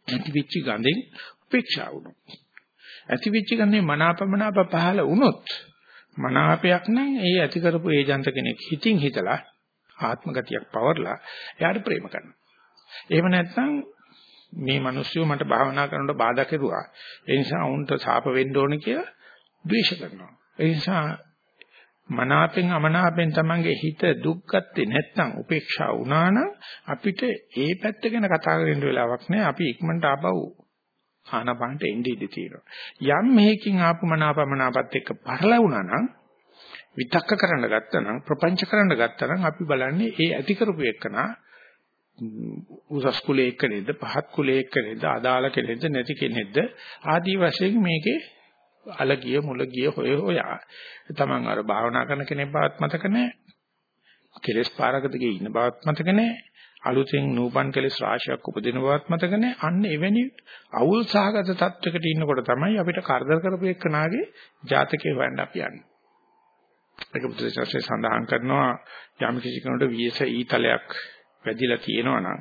ඇති වෙච්ච ගඳෙන් උපේක්ෂා වුණා. ඇති වෙච්ච ගන්නේ මනාපමනාප පහළ වුණොත් මනාපයක් නම් ඒ ඇති කරපු ඒජන්ත කෙනෙක් හිතින් හිතලා ආත්ම ගතියක් පවර්ලා එයාට ප්‍රේම කරනවා. එහෙම නැත්නම් මේ මිනිස්සු මට භාවනා කරනකොට බාධා කෙරුවා. ඒ නිසා වුන්ට සාප වෙන්න ඕනේ කියලා ද්වේෂ කරනවා. ඒ නිසා මනාපෙන් අමනාපෙන් තමන්ගේ හිත දුක් ගත්තේ නැත්නම් උපේක්ෂා වුණා නම් අපිට ඒ පැත්ත ගැන කතා කරන්න වෙලාවක් නැහැ. අපි ඉක්මනට ආපහු ආනපනට එන්නේ ඉඳී තියෙනවා. යම් මෙහෙකින් ආපු මනාපමනාපත් එක්ක පරලවුණා නම් විතක්ක කරන්න ගත්තා නම් ප්‍රපංච කරන්න ගත්තා නම් අපි බලන්නේ ඒ ඇති කරපු එකනා උසස් කුලයේ එක්කනේද පහත් කුලයේ එක්කනේද අදාළ කෙනෙක්ද නැති කෙනෙක්ද ආදී වශයෙන් මේකේ අලගිය මුලගිය හොය හොයා. තමන් අර භාවනා කරන කෙනෙක් බවත් මතක නැහැ. කෙලස් පාරකදගේ ඉන්න බවත් මතක නැහැ. අලුතෙන් නූපන් කෙලස් රාශියක් උපදින බවත් මතක නැහැ. අන්න එවැනි අවුල් සහගත තත්වයකට ඉන්නකොට තමයි අපිට කරදර කරපු එක්කනාගේ ජාතකේ හොයන්න අපි යන්නේ. ඒක බුදුසසුනේ සඳහන් කරනවා යම් කිසි කෙනෙකුට වියස ඊතලයක් වැදිලා තියෙනවා නම්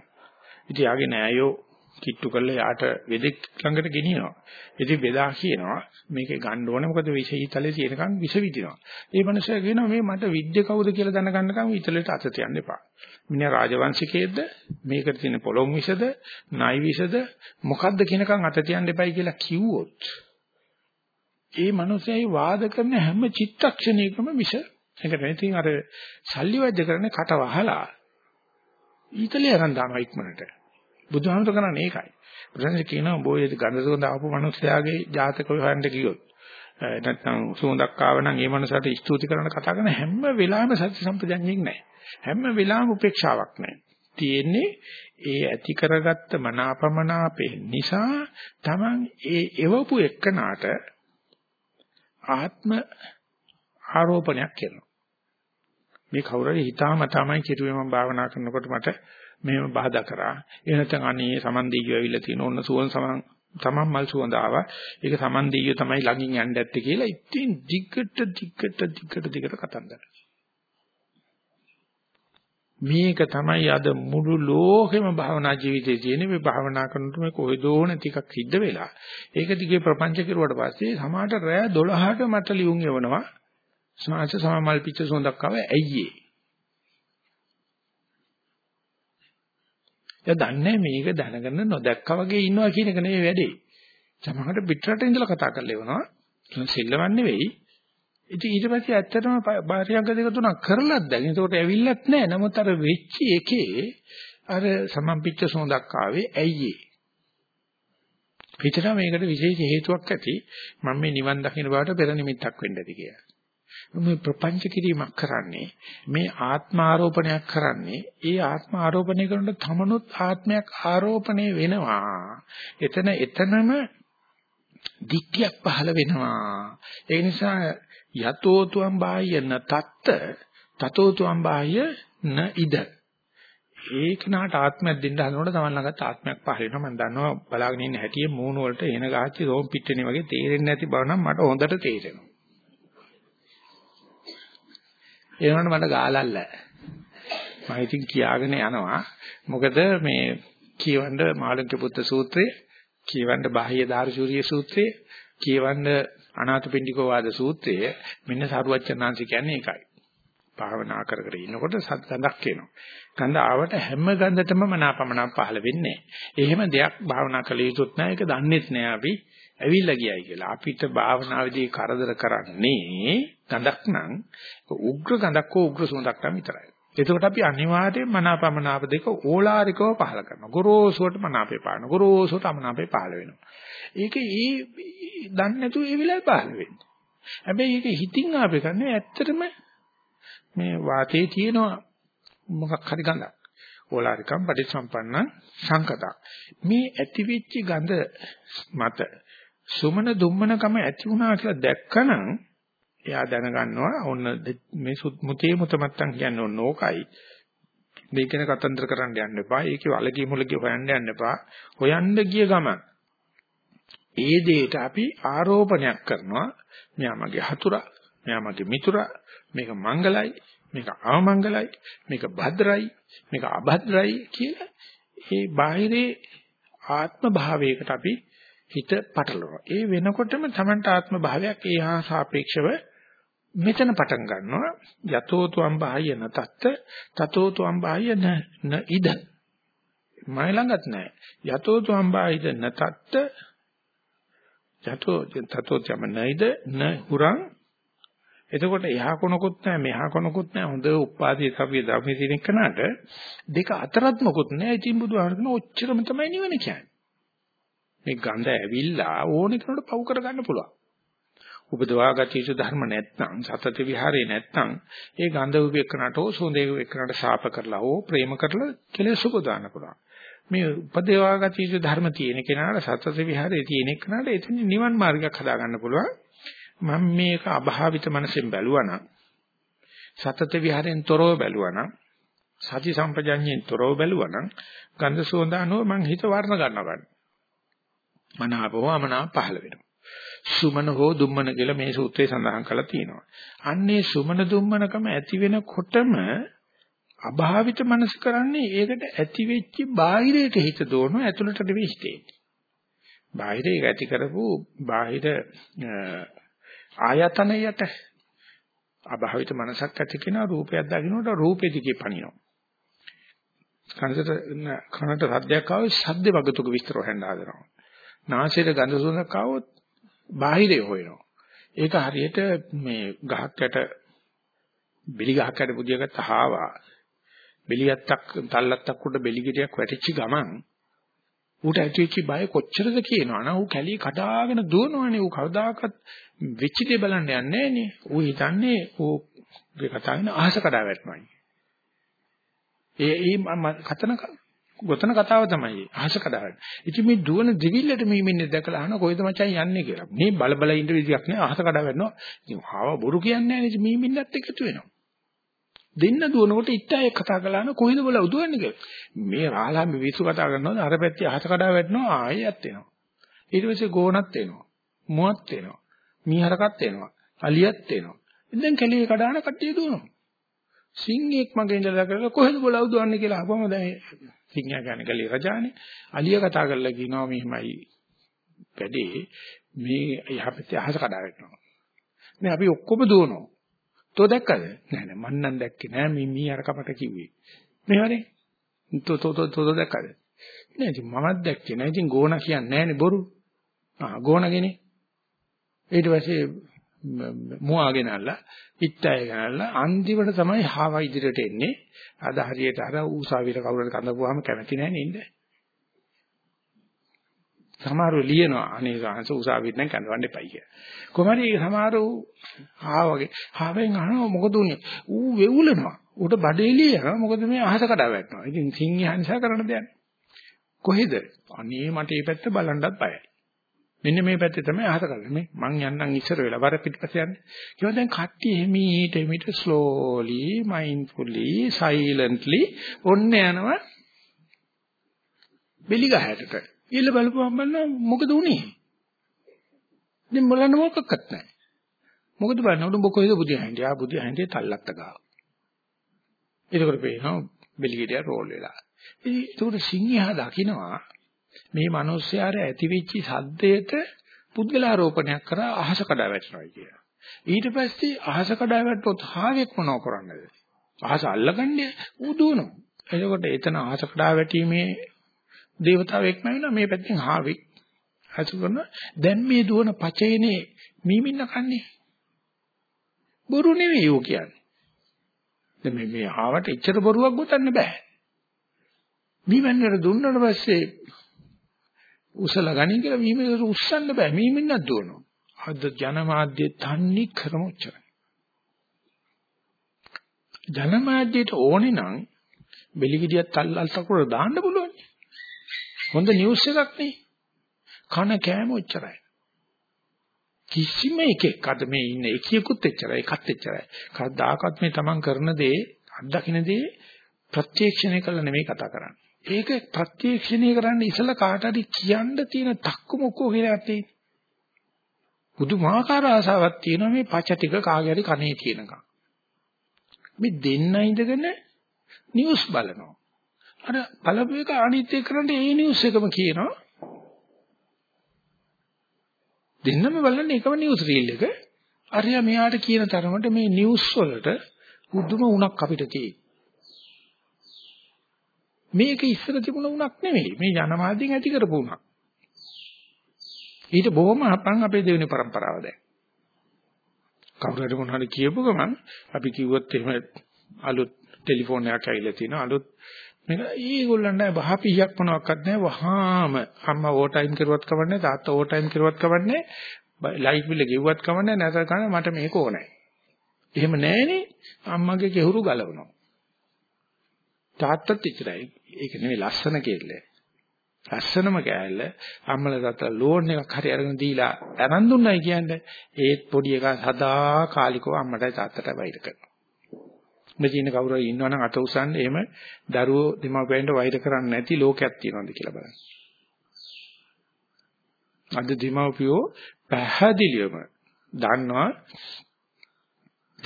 ඉතින් යාගේ නෑයෝ කිට්ටු කරලා යාට වෙදෙක් ළඟට ගෙනියනවා. ඉතින් බෙදා කියනවා මේකේ ගන්න ඕනේ මොකද විෂ ඊතලේ තියෙනකන් විෂ විදිනවා. ඒ මනුස්සයා කියනවා මේ මට විද්‍ය කවුද කියලා දැනගන්නකම් ඊතලෙට අත තියන්න එපා. මිනිහා රාජවංශිකයේද මේකට තියෙන පොළොන් විෂද, නයි විෂද මොකද්ද කියනකම් අත තියන්න එපයි කියලා කිව්වොත් ඒ මනුස්සයයි වාද කරන හැම චිත්තක්ෂණයකම විෂ. ඒකට ඉතින් අර සල්ලි වෛද්‍ය කරන්නේ කට වහලා ඊතලේ අරන් දානවා ඉක්මනට. බුදුහාමුදුර කරන්නේ ඒකයි. බුදුන්සේ කියනවා බොයේ ගඳ සුවඳ ආපු මිනිස්යාගේ ජාතක හොයන්න ගියොත් නැත්නම් සුවඳක් ආව නම් ඒ මනසට ස්තුති කරන කතා කරන හැම වෙලාවෙම සත්‍ය සම්පජඤ්ඤයක් නැහැ. හැම වෙලාවෙම උපේක්ෂාවක් නැහැ. තියෙන්නේ ඒ ඇති කරගත්ත මනාපමනාපේ නිසා Taman ඒ එවපු එක්කනාට ආත්ම ආරෝපණයක් කරනවා. මේ කවුරුහරි හිතාම තමයි කිරුවේ මම භාවනා කරනකොට මට මෙහෙම බාධා කරා. ඒ නැත්නම් අනේ සමන් දීයෝ ඇවිල්ලා තියෙන ඕන සුවන් සමන් තමන් මල් සුවඳ ආවා. ඒක සමන් දීයෝ තමයි ළඟින් යන්න ඇත්තේ කියලා ඉතින් දිගට දිගට දිගට දිගට කතන්දර. මේක තමයි අද මුළු ලෝකෙම භාවනා ජීවිතයේ තියෙන මේ භාවනා කරනකොට මේ කොහෙදෝ නැති එකක් සිද්ධ වෙලා. ඒක දිගේ ප්‍රපංච කෙරුවට පස්සේ සමාහට රෑ 12ට මට ලියුම් යවනවා. සමාජ සමමල් පිච්ච සොඳක් ආව ඇයි ඒ? එයා දන්නේ මේක දැනගෙන නොදැක්කා වගේ ඉන්නවා කියන එක නෙවෙයි වැඩේ. සමහරට පිටරට ඉඳලා කතා කරලා එවනවා. සෙල්ලමක් නෙවෙයි. ඉතින් ඊට පස්සේ ඇත්තටම භාර්යාවක දෙක තුනක් කරලත් දැන් ඒකට ඇවිල්ලත් නැහැ. නමුත් අර වෙච්ච එකේ අර සමම්පිච්ච සෝඳක් ආවේ ඇයි ඒ? පිටර මේකට විශේෂ හේතුවක් ඇති. මම මේ නිවන් දකින්න බවට පෙර නිමිත්තක් වෙන්න ඇති කියලා. මේ ප්‍රපංච කිරීමක් කරන්නේ මේ ආත්ම ආරෝපණයක් කරන්නේ ඒ ආත්ම ආරෝපණය කරනකොට තමනුත් ආත්මයක් ආරෝපණය වෙනවා. එතන එතනම දික්තියක් පහළ වෙනවා. ඒ නිසා යතෝ තුම් බාහ්‍ය න තත්ත තතෝ තුම් බාහ්‍ය න ඉද. ඒක නාට ආත්මයක් දෙන්න හදනකොට තමන් ළඟත් ආත්මයක් පහළ වෙනවා. මම දන්නවා බලාගෙන ඉන්න හැටියේ මූණ වලට එන ගාච්චි රෝම් පිට්ටනේ වගේ තේරෙන්නේ නැති බව නම් මට හොඳට තේරෙනවා. ඒ වුණාට මට ගාලල්ල. මම ඉතින් කියාගෙන යනවා. මොකද මේ කියවන්න මාළුන්ක පුත්‍ර සූත්‍රය, කියවන්න බාහ්‍ය දාර්ශූරිය සූත්‍රය, කියවන්න අනාථපිණ්ඩිකෝ වාද සූත්‍රය මෙන්න සරුවච්චන්හන්ස කියන්නේ ඒකයි. භාවනා කර කර ඉන්නකොට සත් ගඳක් එනවා. ගඳ ආවට හැම ගඳටම මනාපමනාප පහළ වෙන්නේ නැහැ. එහෙම දෙයක් භාවනා කළ යුතුත් නැහැ. ඒක දන්නෙත් නැහැ අපි. ඇවිල්ලා ගියයි කියලා. අපිට භාවනාවේදී කරදර කරන්නේ ගඳක් නම් උග්‍ර ගඳක් හෝ උග්‍ර සුවඳක් නම් විතරයි. එතකොට අපි අනිවාර්යයෙන් මනාපමනාප දෙක ඕලාරිකව පහල කරනවා. ගොරෝසුවට මනාපේ පාන. ගොරෝසුවට අමනාපේ පහල වෙනවා. ඒක ඒ දන්නේ නැතුව ඒ වෙලාවේ පහල වෙන්නේ. හැබැයි ඒක හිතින් ආපේ කන්නේ ඇත්තටම මේ වාතයේ තියෙනවා මොකක් හරි ගඳක්. ඕලාරිකම් පටිසම්පන්න සංකතක්. මේ ඇතිවිච්ච ගඳ මත සුමන දුම්මනකම ඇති වුණා කියලා දැක්කනම් එයා දැනගන්නවා ඔන්න මේ මුතේ මුතමත්තන් කියන්නේ ඔන්න ඕකයි. මේක ගැන කතන්දර කරන්න යන්න එපා. ඒකේ වලකී මුලකී හොයන්න යන්න එපා. හොයන්න ගිය ගමන් ඒ දෙයට අපි ආරෝපණයක් කරනවා. මෙයා මගේ හතුරා, මෙයා මගේ මිතුරා, මේක මංගලයි, මේක අවමංගලයි, මේක භද්‍රයි, මේක අභද්‍රයි කියලා ඒ බාහිරේ ආත්ම භාවයකට අපි හිත පටලනවා. ඒ වෙනකොටම Tamanට ආත්ම භාවයක් ඒ හා සාපේක්ෂව මෙතන පටන් ගන්නවා. යතෝ තුම් බාහ්‍ය නතත් තතෝ තුම් බාහ්‍ය න ඉද. මයි ළඟත් නැහැ. යතෝ තුම් බාහ්‍ය නතත් යතෝ තතෝ තම නයිද න හුරං. එතකොට එහා කොනකුත් නැහැ මෙහා කොනකුත් නැහැ. හොඳ උපාදී කවිය ධර්මයේ තියෙන කනට දෙක අතරත් මොකුත් නැහැ. ඉතින් බුදුහාමරගෙන ඔච්චරම තමයි නිවන කියන්නේ. මේ ගඳ ඇවිල්ලා ඕනේ කෙනෙකුට පව් කර ගන්න පුළුවන් උපදවාගත යුතු ධර්ම නැත්නම් සතත විහාරේ නැත්නම් ඒ ගන්ධ උපේක්ෂණට හෝ සුවඳ උපේක්ෂණට ශාප කරලා හෝ ප්‍රේම කරලා කෙලෙස් උපදවන්න පුළුවන්. මේ උපදවාගත යුතු ධර්ම තියෙන කෙනාට සතත විහාරේ තියෙන කෙනාට එතන නිවන් මාර්ගයක් හදාගන්න පුළුවන්. මම මේක අභාවිත මනසෙන් බැලුවා සතත විහාරෙන් තොරව බැලුවා සති සම්පජඤ්ඤයෙන් තොරව බැලුවා ගන්ධ සුවඳ අනුව මං හිත වර්ණ ගන්නවා. මනාපව අමනාප පහළ වෙනවා. සුමන හෝ දුම්මන කියලා මේ සූත්‍රයේ සඳහන් කරලා තියෙනවා. අන්නේ සුමන දුම්මනකම ඇති වෙනකොටම අභාවිත මනස කරන්නේ ඒකට ඇති වෙච්ච බාහිරයට හිත දෝන ඇතුළට නෙවෙයි හිතේ. බාහිර ඒක ඇති කරපු බාහිර ආයතනයට අභාවිත මනසක් ඇති කෙනා රූපයක් දකින්නට රූපෙ දිගේ පණිනවා. කනට කනට සද්දයක් ආවොත් සද්ද වගතුක විස්තර හොයන්න හදනවා. නාසයට ගඳ සුවඳක් ආවොත් බාහිරේ හොයනවා. ඒක හරියට මේ ගහක් යට බෙලි ගහක් යට පුදියකට හාවා. බෙලියත්තක් තල්ලත්තක් උඩ බෙලි ගෙඩියක් වැටිච්ච ගමන් ඌට ඇතිවෙච්ච බය කොච්චරද කියනවනම් ඌ කැලී කඩාගෙන දුවනවනේ ඌ කවදාකවත් වෙච්ච දේ බලන්න යන්නේ නෑනේ ඌ හිතන්නේ ඌ ගේ කතා වෙන අහස කඩා වැටෙනවා ඒ ඒ කතන ගොතන කතාව තමයි අහස කඩාගෙන. ඉතින් මේ දුවන දිවිල්ලට මේ මිනිහ දැකලා අහන කොයිද මචං යන්නේ කියලා. මේ බල බල ඉන්න විදියක් නෑ අහස කඩා වැටෙනවා. ඉතින් ආව බොරු කියන්නේ නෑනේ ඉතින් මේ මිනිහත් එකතු වෙනවා. දෙන්න දුවනකොට ඉත්තයි කතා කළාන කොයිද බල උදුවන්නේ කියලා. මේ රාලා මේ විසු කතා කරනවාද අර පැත්තේ අහස කඩා වැටෙනවා ආයෙත් එනවා. ඊට පස්සේ ගෝණත් එනවා. මුවත් එනවා. මීහරකත් එනවා. අලියත් එනවා. දැන් කැලේ කඩාන කට්ටිය දුවනවා. සිංහෙක් මගේ ඉඳලා කරලා කොහෙද බල උදුවන්නේ කියලා අහපම දැන් සිංහයා කියන්නේ ගලේ රජානේ. අලිය කතා කරලා කියනවා මෙහිමයි වැඩේ මේ යහපැත්තේ අහස කඩා වැටෙනවා. මේ අපි ඔක්කොම දුවනවා. තෝ දැක්කද? නෑ නෑ මං නම් දැක්කේ නෑ මේ මී අර කපට කිව්වේ. මේ හරි. තෝ තෝ තෝ තෝ දැක්කද? නෑ ඉතින් මමත් දැක්කේ නෑ. ඉතින් ගෝණ කියන්නේ නෑනේ බොරු. ආ ගෝණගෙනේ. ඊට පස්සේ මුවාගෙන අල්ලා පිටය ගනලා අන්තිමට තමයි හාව ඉදිරියට එන්නේ. අද හරියට අර ඌසාවිල කවුරුහරි කඳපුවාම කැමති නැහැ නේද? සමහරව ලියනවා අනේ ගානස උසාවිත් නම් කඳවන්න එපයි කියලා. කොහමද මේ සමහරව හාවගේ හාවෙන් අහනවා මොකද උනේ? ඌ වෙවුලනවා. ඌට බඩේ ලියනවා මොකද මේ අහස කඩා වැටෙනවා. ඉතින් සිංහයා නිසා කරන්න දෙයක් කොහෙද? අනේ මට මේ පැත්ත බලන්නත් බයයි. මෙන්න මේ පැත්තේ තමයි අහස කරන්නේ. මේ මං යන්නම් ඉස්සර වෙලා වර පිටිපස්සේ යන්නේ. ඒක දැන් කට්ටිය එමීට එමීට slowly mindfully silently ඔන්න යනවා බෙලි ගහයටට. ඊළ බලපුවම බලන්න මොකද උනේ? දැන් බලන්න මොකක්වත් නැහැ. මොකද බලන්න උඹ කොහෙද බුදිය හැන්දේ? ආ බුදිය හැන්දේ තල්ලත්ත ගාව. ඒකට පේනවා බෙලි ගෙඩිය රෝල් වෙලා. ඉතින් ඒක සිංහයා දකින්නවා මේ මිනිස්යාර ඇතිවෙච්ච සද්දයට පුද්ගලාරෝපණයක් කරා අහස කඩා වැටෙනවා කියලා. ඊට පස්සේ අහස කඩා වැටුනොත් හාවෙක් මොනව කරන්නද? අහස අල්ලගන්නේ උදුවනවා. එතකොට එතන අහස කඩා වැටීමේ දේවතාවෙක් නැවිලා මේ පැත්තෙන් හාවෙක් හසු කරන දැන් මේ දුවන පචේනේ මීමින්න කන්නේ. බොරු නෙවෙයි යෝ කියන්නේ. දැන් මේ මේ ආවට එච්චර බොරුවක් ගොතන්න බෑ. මීමන්නට දුන්නට පස්සේ උසල ගණන් කියලා මීමන්නට උස්සන්න බෑ. මීමින්නක් දුවනවා. අද ජනමාධ්‍ය තන්නේ කරම උච්චරයි. ජනමාධ්‍යයට ඕනේ නම් බෙලිගිඩියක් තල්ලල් සකුර දාන්න පුළුවන්. හොඳ නිවුස් එකක් නේ. කන කෑම උච්චරයි. කිසිම එකෙක් අද මේ ඉන්න එකියෙකුත් එච්චරයි එකත් එච්චරයි. කවදාකවත් මේ තමන් කරන දේ අත්දකින්න දේ ප්‍රත්‍යක්ෂණය කළ නෙමෙයි කතා කරන්නේ. ඒක ප්‍රත්‍යක්ෂණය කරන්න ඉසලා කාට හරි කියන්න තියෙන තක්කු මොකෝ කියලා තියෙන්නේ. පුදුමාකාර ආසාවක් තියෙනවා මේ පච ටික කාගේ හරි කනේ තියෙනකම්. මේ දෙන්න ඉඳගෙන නිවුස් බලනවා. අර බලපු එක අනිත් එක කරන්නේ ඒ නිවුස් එකම කියනවා. දෙන්නම බලන්නේ එකම නිවුස් රීල් එක. අරයා මෙයාට කියන තරමට මේ නිවුස් වලට පුදුම උණක් අපිට තියෙයි. මේක ඉස්සර තිබුණ උණක් නෙමෙයි. මේ ජනමාධ්‍යෙන් ඇති කරපු උණක්. ඊට බොහොම අපන් අපේ දෙවෙනි પરම්පරාව දැන්. කවුරු හරි මොනවාරි කියපු ගමන් අපි කිව්වොත් එහෙම අලුත් ටෙලිෆෝන් එකක් ඇවිල්ලා තියෙනවා අලුත් මේක ඊගොල්ලන්ට බහපියක් මොනවත් නැහැ වහාම අම්මා ඕ ටයිම් කරුවත් කවන්නේ තාත්තා ඕ ටයිම් කරුවත් කවන්නේ ලයිට් බිල් ගෙව්වත් කවන්නේ නැතර කන මට මේක ඕනයි. එහෙම නැහනේ අම්මගේ කෙහුරු ගලවනවා. තාත්තත් ඉතරයි. ඒක නෙවෙයි ලස්සන කෙල්ල. ලස්සනම කෑල්ල අම්මලා තාත්තා ලෝන් එකක් හරි අරගෙන දීලා අරන් දුන්නයි කියන්නේ ඒත් පොඩි එකා සදා කාලිකව අම්මටයි තාත්තටයි වෛර කරනවා. මේ තියෙන කවුරු හරි ඉන්නවනම් අත උසන්න එහෙම දරුවෝ දෙමාපියන්ට වෛර කරන්නේ නැති ලෝකයක් තියෙනවද කියලා බලන්න. අද දෙමාපියෝ පැහැදිලිවම දන්නවා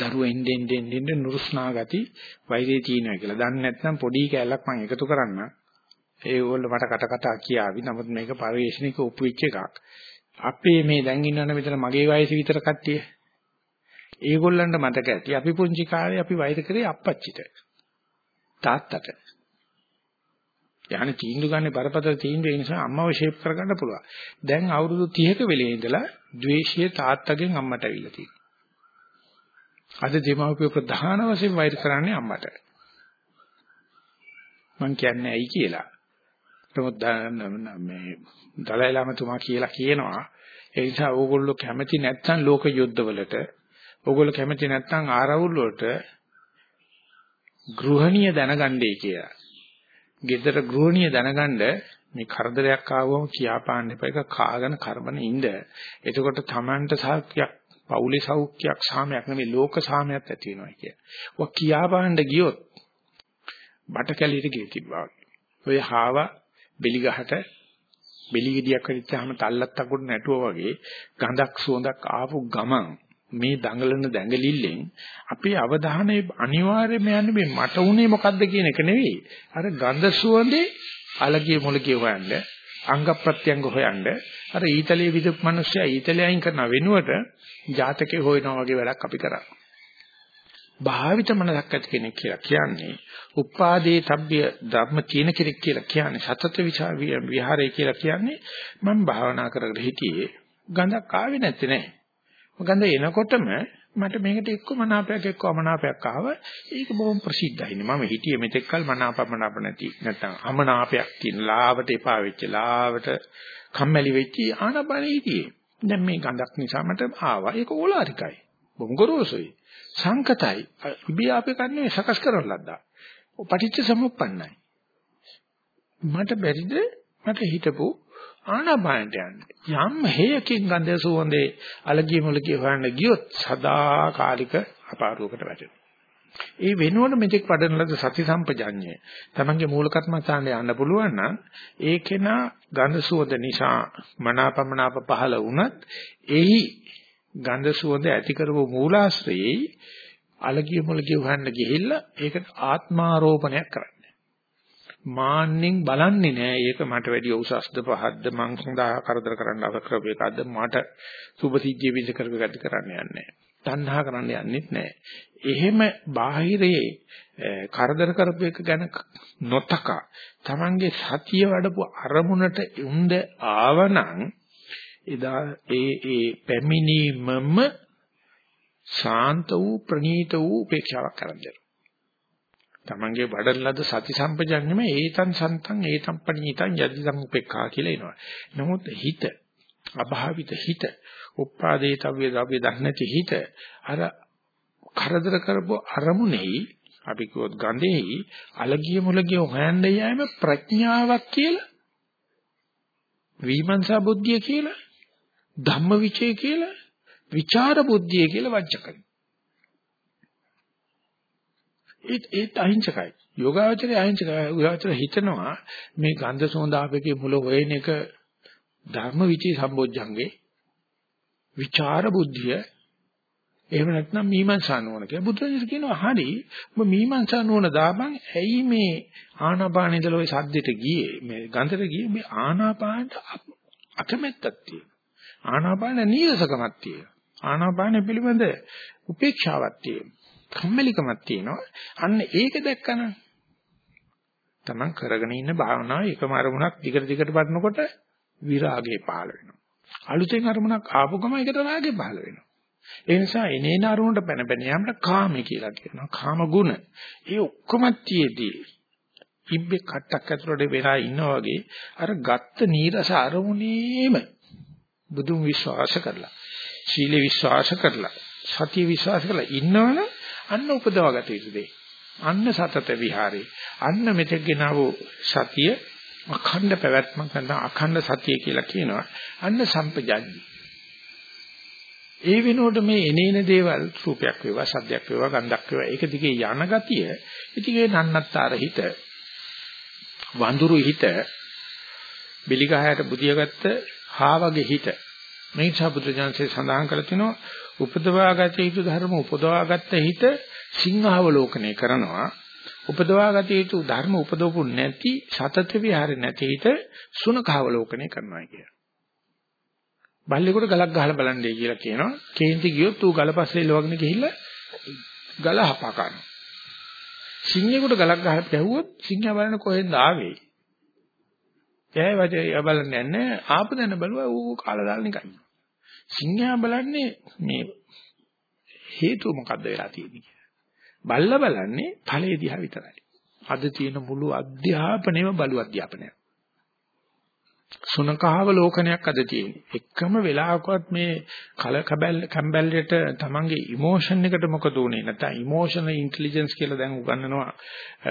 දරුවෝ එන්නේ එන්නේ එන්නේ නුරුස්නා ගති වෛරේ තියෙනවා කියලා. දන්නේ නැත්නම් පොඩි කැලක් මම එකතු කරන්න ඒගොල්ලෝ මට කට කතා කියාවි. නමුත් මේක පරිශ්‍රණික උපවිච්ච එකක්. අපේ මේ දැන් ඉන්නවනේ මෙතන මගේ වයස විතර කට්ටිය. ඒගොල්ලන්ට මතක ඇති අපි පුංචි කාලේ අපි වෛර කරේ අප්පච්චිට. තාත්තට. යහනේ තීන්දුව ගන්න බරපතල තීන්දුව ඒ නිසා අම්මව ෂේප් කරගන්න පුළුවන්. දැන් අවුරුදු 30ක වෙලේ ඉඳලා ද්වේෂය තාත්තගෙන් අම්මට අවිල්ලා තියෙනවා. අද දෙමාපිය ප්‍රධාන වශයෙන් වෛර කරන්නේ අම්මට. මං කියන්නේ ඇයි කියලා. නමුත් මේ දලයි ලාමතුමා කියලා කියනවා ඒ නිසා ඕගොල්ලෝ කැමති නැත්නම් ලෝක යුද්ධවලට ඕගොල්ලෝ කැමති නැත්නම් ආරවුල් වලට ගෘහණිය දැනගන්නයි කියලා. ගෙදර ගෘහණිය දැනගන්න මේ කරදරයක් ආවම කියාපාන්න එපා ඒක කාගෙන කරබන ඉඳ. එතකොට Tamanට සෞඛ්‍යයක් පෞලේ සෞඛ්‍යයක් සාමයක් නෙමෙයි ලෝක සාමයක් ඇති වෙනවා කිය. ඔය කියාපාන්න ගියොත් බට කැලියට ගිය තිබ්බා. ඔය හාවා බෙලි ගහට බෙලි ගෙඩියක් හරිච්චාම තල්ලත් අකුඩ නැටුවා වගේ ගඳක් සුවඳක් ආපු ගමන් මේ දඟලන දැඟලිල්ලෙන් අපේ අවධානය අනිවාර්යයෙන්ම යන්නේ මේ මට උනේ මොකද්ද කියන එක නෙවෙයි අර ගඳ සුවඳේ අලගිය මොලගිය හොයන්න අංග ප්‍රත්‍යංග හොයන්න අර ඊතලයේ විදපු මිනිස්සයා ඊතලයේ අයින් කරන වෙනුවට ජාතකේ හොයනවා වගේ වැඩක් අපි කරා භාවිත මනසක් ඇති කෙනෙක් කියලා කියන්නේ උපාදේ තබ්බ්‍ය ධර්ම කියන කෙනෙක් කියලා කියන්නේ සතත විහාරය කියලා කියන්නේ මම භාවනා කරගෙන හිටියේ ගඳක් ආවේ නැත්තේ නෑ. ගඳ එනකොටම මට මේකට එක්ක මනාපයක් එක්ක අමනාපයක් ආව. ඒක බොහොම ප්‍රසිද්ධයිනේ. මම හිතියේ මෙතෙක් කල මනාපමනාප නැති නැත්තම් අමනාපයක් තියෙන ලාවට එපා වෙච්ච ලාවට කම්මැලි වෙච්ච ආනබන හිතියේ. දැන් මේ ගඳක් නිසා මට ආවා. ඒක ඕලාරිකයි. බොහොම ගොරෝසුයි. සංකතයි. ඉබේ අපේ කන්නේ සකස් කරන ලද්දා. පටිච්ච සමුප්පන්නයි. මට බැරිද මට හිතපු ආනාපානට යන්න. යම් හේයකින් ගඳ සුවඳේ අලගිය මුලගිය හොයන්න ගියොත් සදාකාලික අපාරුවකට වැටෙනවා. ඒ වෙනුවට මෙතෙක් වඩන ලද සති සම්පජඤ්ඤය. තමන්ගේ මූල කර්මස්ථානයේ යන්න පුළුවන් නම් ඒකේන ගඳ සුවඳ නිසා මනාපමනාප පහළ වුණත් එහි ගඳ සුවඳ ඇති කරපු මූලාශ්‍රයේ අලගිය මුලගිය හොයන්න ගිහිල්ලා ඒකට ආත්මාරෝපණයක් කරන්නේ. මාන්නෙන් බලන්නේ නෑ ඒක මට වැඩි උසස්ද පහක්ද මං සඳහා කරදර කරන්න අවශ්‍ය කරපු එකක්ද මට සුභසිද්ධිය පිණිස කරපු එකක්ද කරන්න යන්නේ තණ්හා කරන්න යන්නෙත් නෑ. එහෙම බාහිරේ කරදර කරපු එක ගැන නොතක තමන්ගේ සතිය වඩපු අරමුණට උඳ ආවනම් එදා ඒ ඒ පැමිණීමම ශාන්ත වූ ප්‍රණීත වූ උපේක්ෂාවක් කරන්නේ. තමන්ගේ වඩන ලද සති සම්පජන්යම ඒතන් සන්තන් ඒතම් පණීතං යදිදම් උපේක්ඛා කියලා එනවා. නමුත් හිත අභාවිත හිත උපාදේතව්‍ය ද්‍රව්‍ය දක්නති හිත අර කරදර කරපු අරමුණෙහි අපි කිව්වොත් ගඳෙහි අලගිය මුලගිය හොයන්න යෑම ප්‍රඥාවක් කියලා විමර්ශා බුද්ධිය කියලා ධම්මවිචය කියලා විචාර බුද්ධිය කියලා වංචකයි. ඒත් ඒත් අහිංසකයි. යෝගාවචරය අහිංසකයි. යෝගාවචරය හිතනවා මේ ගන්ධ සෝඳ ආපේකේ මුල හොයන එක ධර්ම විචේ සම්බොජ්ජංගේ විචාර බුද්ධිය එහෙම නැත්නම් මීමන්සා නුවණ කියලා. බුදුරජාණන් කියනවා හරි ඔබ මීමන්සා නුවණ දාපන්. ඇයි මේ ආනාපාන ඉඳලා ওই සද්දෙට ගියේ? මේ ගන්ධට ගියේ? මේ ආනාපානට අකමැත්තක් තියෙනවා. ආනාපාන නීරසකමක් තියෙනවා. ආනාපාන පිළිබඳ උපේක්ෂාවක් තියෙනවා. කම්මැලිකමක් තියෙනවා. අන්න ඒක දැක්කම තමන් කරගෙන ඉන්න භාවනාව එකම අරමුණක් දිගට දිගට වඩනකොට විරාගේ පහළ වෙනවා. අලුතෙන් අරමුණක් ආපු ගම ඒකට රාගේ පහළ වෙනවා. ඒ නිසා එනේන අරුණට පැන පැන යන්න කාමේ කියලා කියනවා. කාම ගුණ. ඒ ඔක්කොම තියේදී ඉබ්බේ කට්ටක් ඇතුළට වෙලා ඉන්නා වගේ අර ගත්ත නීරස අරමුණේම බුදුන් විශ්වාස කරලා සීල විශ්වාස කරලා සතිය විශ්වාස කරලා ඉන්නවනම් අන්න උපදවාගත යුතු දෙයි. අන්න සතත විහාරේ. අන්න මෙතෙක් ගෙනාවු සතිය අඛණ්ඩ පැවැත්මක් නැත්නම් අඛණ්ඩ සතිය කියලා කියනවා. අන්න සම්පජාඤ්ඤි. ඒ වෙනුවට මේ එනේන දේවල් රූපයක් වේවා සද්දයක් වේවා ගන්ධක් වේවා ඒක දිගේ යන ගතිය ඉතිගේ නන්නත්තර හිත වඳුරු හිත බිලිගහයට බුදියාගත්ත හාවගේ හිත. මේ සබුද්ධජනසේ සඳහන් කළ තිනෝ උපදවාගත යුතු ධර්ම උපදවාගත්ත හිත සිංහාවලෝකනය කරනවා. උපදවාගත යුතු ධර්ම උපදවපු නැති සතත විහාරේ නැති හිත සුනඛාවලෝකනය කරනවා කියලා. බල්ලෙකුට ගලක් ගහලා බලන්නයි කියලා කියනවා. කේන්ති ගියොත් ඌ ගලපස්සේ ලවගෙන ගිහිල්ලා ගල හපා ගන්නවා. සිංහෙකුට ගලක් ගහලා පැහුවොත් සිංහයා බලන කොහෙන්ද ආවේ? එයා වජේ බලන්නේ නැහැ. ආපු දැන බලුවා ඌ කාලා දාලා නිකන්. සිංහයා බලන්නේ මේ හේතුව මොකද්ද වෙලා තියෙන්නේ කියලා. බල්ලා බලන්නේ ඵලයේ දිහා විතරයි. අද තියෙන මුළු අධ්‍යාපනයම බලු අධ්‍යාපනයක්. සුනකහව ලෝකනයක් අද තියෙන්නේ. එකම වෙලාවකවත් මේ කල කබල් කම්බැල්ලට තමන්ගේ ඉමෝෂන් එකට මොකද උනේ නැත්නම් ඉමෝෂනල් ඉන්ටෙලිජන්ස් කියලා දැන් උගන්වනවා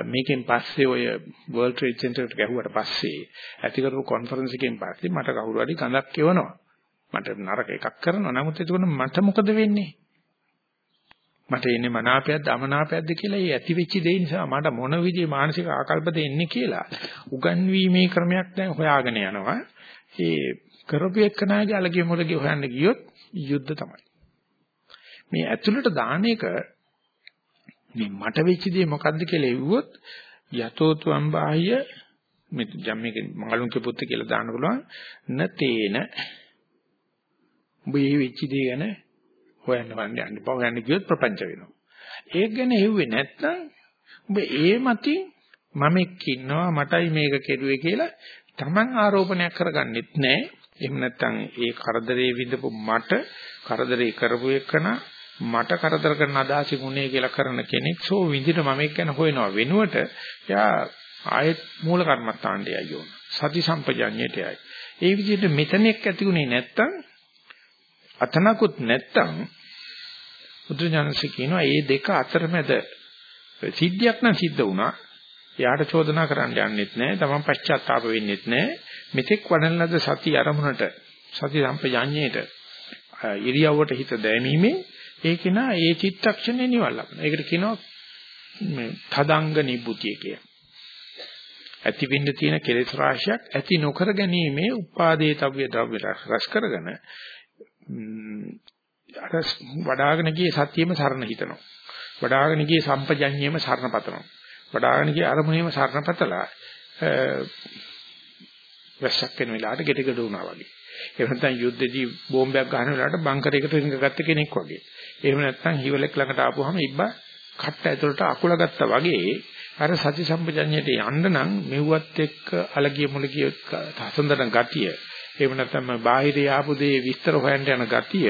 මේකෙන් පස්සේ ඔය World Trade Center එකට ගැහුවට පස්සේ ඇති කරපු කොන්ෆරන්ස් එකෙන් පස්සේ මට කවුරු හරි ගඳක් එවනවා. මට නරක එකක් කරනවා. නමුත් ඒක මට මොකද වෙන්නේ? මට එන්නේ මනාපයක්ද අමනාපයක්ද කියලා ඒ ඇති වෙච්ච දේ නිසා මට මොන විදිහේ මානසික ආකල්පද එන්නේ කියලා උගන්වීමේ ක්‍රමයක් දැන් හොයාගෙන යනවා. ඒ කරපු එක්කනාගේ අලගේ මොලගේ හොයන්න ගියොත් යුද්ධ තමයි. මේ ඇතුළට දාන එක මේ මට වෙච්ච දේ මොකද්ද කියලා එව්වොත් යතෝතු අම්බාහ්‍ය මේ ජම්මේක මඟලුන්ගේ පුත්ත කියලා දාන්න පුළුවන් නතේන උඹ මේ වෙච්ච දේ ගැන හොයන්න වන්න යන්න බෑ හොයන්න ගියොත් ප්‍රපංච වෙනවා. ඒක ගැන හෙව්වේ නැත්නම් ඔබ ඒ මතින් මමෙක් ඉන්නවා මටයි මේක කෙරුවේ කියලා Taman ආරෝපණයක් කරගන්නෙත් නැහැ. එහෙම නැත්නම් ඒ කරදරේ විඳපු මට කරදරේ කරපු එකන මට කරදර කරන අදහසින් උනේ කියලා කරන කෙනෙක් සෝ විඳින මමෙක් ගැන හොයනවා වෙනුවට එයා ආයෙත් මූල කර්මස්ථාණ්ඩයයි යෝන. සති සම්පජඤ්ඤයටයි. ඒ විදිහට මෙතනෙක් ඇතිුනේ නැත්තම් අතනකුත් නැත්තම් බුදුජානක කියනවා මේ දෙක අතරමැද සිද්ධියක් නම් සිද්ධ වුණා. එයාට චෝදනා කරන්න යන්නෙත් නැහැ. තමන් පශ්චාත්තාප වෙන්නෙත් නැහැ. මෙතෙක් වඩන ලද සති අරමුණට සති සම්පජාඤ්ඤයට ඉරියව්වට හිත දැමීමේ ඒක නා ඒ චිත්තක්ෂණේ නිවල් ලබන. ඒකට කියනවා මේ තදංග නිබ්බුතිය කියලා. ඇති වෙන්න තියෙන කෙලෙස් රාශියක් ඇති නොකර ගැනීමේ උපාදේතව්‍ය ද්‍රව්‍ය රස කරගෙන අර වඩාගෙන ගියේ සත්‍යෙම සරණ හිතනවා. වඩාගෙන ගියේ සම්පජඤ්ඤයේම සරණ පතනවා. වඩාගෙන ගියේ අරමුණේම සරණ පතලා වැස්සක් වෙන වෙලාවට ගෙටගඩ වුණා වගේ. එහෙම නැත්නම් යුද්ධෙදී බෝම්බයක් ගහන වෙලාවට බංකරයකට රිංගගත්ත කෙනෙක් වගේ. එහෙම නැත්නම් හිවලෙක් ළඟට ආපුවාම ඉබ්බා කට්ට ඇතුළට අකුල ගත්තා වගේ අර සති සම්පජඤ්ඤයට යන්න නම් මෙව්වත් එක්ක අලගිය මුලගිය හසඳන ගතිය එහෙම නැත්නම් බාහිර යාපු දේ විස්තර හොයන්න යන ගතිය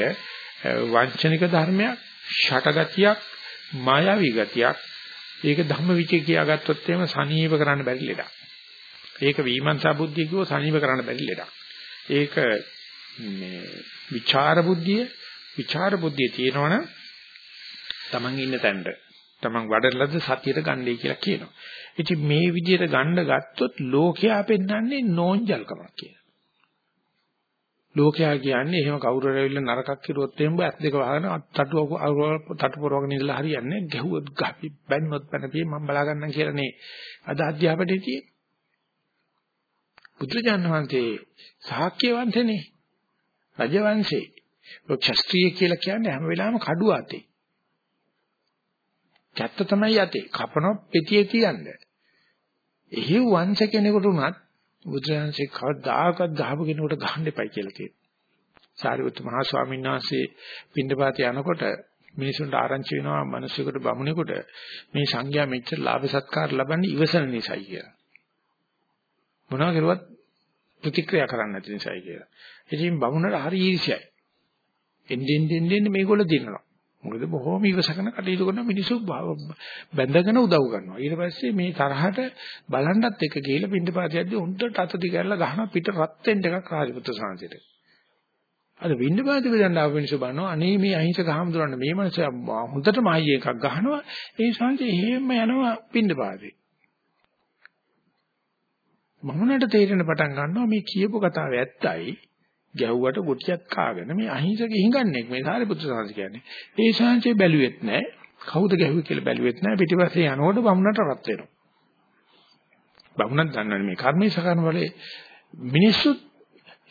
වංචනික ධර්මයක් ෂටගතියක් මායාවී ගතියක් ඒක ධම්ම විචේ කියාගත්තොත් එහෙම සනීප කරන්න බැරි ලෙඩක් ඒක විමර්ශා බුද්ධිය කිව්ව සනීප කරන්න බැරි ලෙඩක් ඒක මේ විචාර බුද්ධිය විචාර බුද්ධිය තියෙනවනම් Taman ඉන්න තැනට Taman වඩලද සතියට ගන්නයි කියලා කියනවා. ඉතින් මේ විදිහට ගන්න ගත්තොත් ලෝකයා පෙන්වන්නේ නෝන්ජල්කමක් කියලා. ලෝකයා කියන්නේ එහෙම කවුරු හරි ඇවිල්ලා නරකක් කිරුවොත් එහෙම බෑ දෙක වහගෙන තටු තටු පොරවගෙන ඉඳලා හරියන්නේ ගැහුවොත් ගහපි බැන්නොත් බැනපිය මම බලා ගන්නම් කියලානේ අද අධ්‍යාපනයේ තියෙන්නේ. බුදුරජාණන් වහන්සේ ශාක්‍ය වංශනේ රජ වංශේ ඔය ක්ෂත්‍රීය කියලා කියන්නේ හැම වෙලාවෙම කඩුව අතේ. කැත්ත තමයි යතේ. කපන පෙතියේ තියන්නේ. එහි වංශ කෙනෙකුට උනත් බුදුරජාණන්සේ කවදාකවත් ගහපු කෙනෙකුට ගහන්න එපයි කියලා කියනවා. සාරිපුත්තු මහා ස්වාමීන් වහන්සේ පින්දපාතේ යනකොට මිනිසුන්ට ආරංචි වෙනවා මිනිසෙකුට බමුණෙකුට මේ සංඝයා මෙච්චර ලාභ සත්කාර ලබන්නේ ඉවසන නිසායි කියලා. මොනවා කරුවත් ප්‍රතික්‍රියා කරන්න නැති නිසායි කියලා. ඉතින් බමුණට හරි ඊර්ෂ්‍යයි. එන්නෙන් එන්නෙන් මේගොල්ලෝ දිනනවා. මොකද බොහෝම ඉවසගෙන කටයුතු කරන මිනිස්සු බැඳගෙන උදව් කරනවා. ඊට පස්සේ මේ තරහට බලන්නත් එක ගිහිල්ලා පින්දපාත යද්දි උන්ට අත දිගහැරලා ගහන පිට රත් වෙන්න එකක් රාජපුත්‍ර සාන්තිට. අද පින්දපාත බෙදන්න ආව මිනිස්සු බලනවා අනේ මේ අහිංසක හාමුදුරන් මේ මිනිස්සු හොඳටම ආයි එකක් ගහනවා. ඒ සාන්ති එහෙම යනවා පින්දපාතේ. මමුණට තේරෙන පටන් ගන්නවා මේ කියපු කතාව ඇත්තයි. ගැහුවට ගොටියක් කාගෙන මේ අහිංසක හිඟන්නේ මේ සාරිපුත්‍ර සාංශ කියන්නේ. ඒ ශාංශේ බැලුවෙත් නැහැ. කවුද ගැහුවේ කියලා බැලුවෙත් නැහැ. පිටිපස්සේ යනකොට බමුණට රත් වෙනවා. බමුණත් දන්නවනේ මේ කර්මයේ සකන වලේ මිනිස්සුත්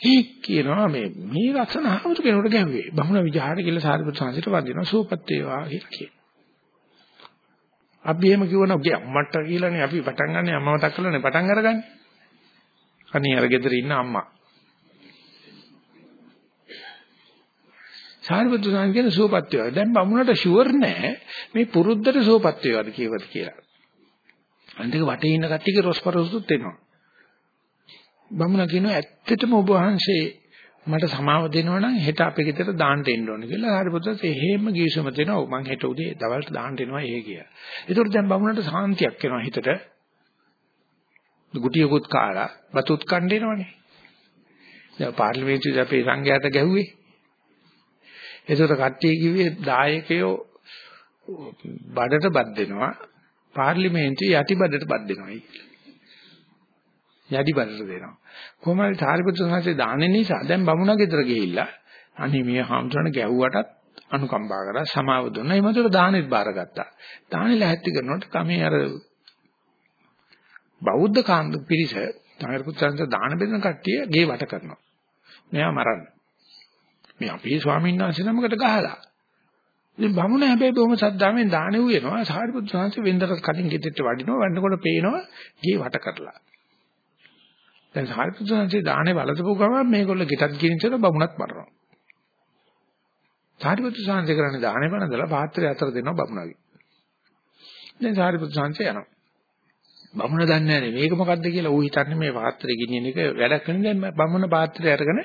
හී කියනවා මේ මේ ලක්ෂණ හමුතු කෙනෙකුට ගැහුවේ. බමුණ විජහාට කියලා සාරිපුත්‍ර සාංශයට වදිනවා. සූපත් වේවා කියලා කියනවා. අපි එහෙම කිව්වනම් ගේ අම්මට කියලානේ අපි පටන් ගන්න අම්මව තක්කලානේ පටන් අරගන්නේ. අනේ අර ගෙදර ඉන්න අම්මා සාරිපුත්‍ර සාන් කියන සුවපත් වේවා. දැන් බමුණට ෂුවර් නෑ මේ පුරුද්දට සුවපත් වේවාද කියවද කියලා. අන්තික වටේ ඉන්න කට්ටියගේ රොස්පරොස්තුත් එනවා. බමුණ කියනවා ඇත්තටම ඔබ වහන්සේ මට සමාව දෙනවා නම් හෙට අපේ ගෙදර දාන්න එන්න ඕනේ කියලා හරිපුත්‍රත් එහෙම ගිවිසුම දෙනවා මං හෙට උදේ දවල්ට දාන්න එනවා ඒ කිය. ඒතකොට දැන් බමුණට සාන්තියක් එනවා හිතට. ගුටියකුත් කාලා බතුත් කන්න එනවනේ. දැන් පාර්ලිමේන්තුවේ අපේ සංඝයාට ගැහුවේ ඒකට කට්ටිය කිව්වේ දායකයෝ බඩට බත් දෙනවා පාර්ලිමේන්තුවේ යටි බඩට බත් දෙනවායි යටි බඩට දෙනවා. කොහොමද සාරිපුත්‍ර සංඝසේ දාන්නේ නිසා දැන් බමුණා ගෙදර ගිහිල්ලා අනේ මේ හාමුදුරන ගැහුවටත් අනුකම්පා කරා සමාව දුන්නා. එමෙතන දානෙත් බාරගත්තා දානෙ ලැහැත්ති කරනකොට කමේ අර බෞද්ධ කාන්ද පිරිස සාරිපුත්‍ර සංඝ දාන බෙදන කට්ටිය ගේ වට කරනවා. මෙයා මරන්න. මේ අපේ ස්වාමීන් වහන්සේ නමකට ගහලා. ඉතින් බමුණ හැබැයි බොහොම සද්දාමෙන් දානෙව් වෙනවා. සාරිපුත්‍ර ස්වාමීන් වෙන්දර කටින් ගෙදෙට්ට වඩිනවා. වඩනකොට පේනවා ගේ වට කරලා. දැන් සාරිපුත්‍ර ස්වාමීන් දානේ වලදපු ගමන් මේගොල්ලෝ ගෙටත් ගිනිනතර බමුණත් මරනවා. සාරිපුත්‍ර ස්වාමීන් කරන්නේ දානේ වනදලා පාත්‍රය අතර දෙනවා බමුණගේ. දැන් සාරිපුත්‍ර ස්වාමීන් යනවා. බමුණ දන්නේ නැහැ මේක මොකද්ද කියලා ඌ හිතන්නේ මේ පාත්‍රය ගෙනියන එක වැඩක් වෙන දැන් බමුණ පාත්‍රය අරගෙන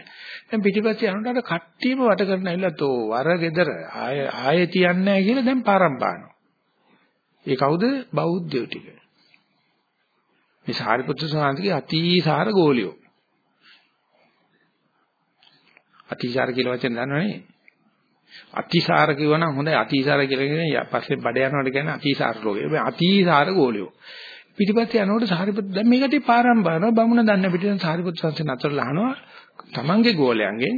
දැන් පිටිපස්සේ යනකොට අර කට්ටියම වට කරන ඇවිල්ලා තෝ වර ගෙදර ආය ආයේ තියන්නේ නැහැ කියලා දැන් පාරම් පානවා. ඒ කවුද බෞද්ධයෝ ටික. මේ සාරිපුත්‍ර සාන්තිගේ අතිසාර ගෝලියෝ. අතිසාර කියලා වචන දන්නවනේ. අතිසාර කියවනම් හොඳයි අතිසාර කියලා කියන්නේ පස්සේ බඩ යනවට කියන්නේ අතිසාර රෝගය. මේ අතිසාර ගෝලියෝ. පිටිපස්සේ යනකොට සාරිපුත් දැන් මේකට පාරම් බානවා බමුණ දන්න පිටින් සාරිපුත් සංසෙන් අතරලා අහනවා තමන්ගේ ගෝලයන්ගෙන්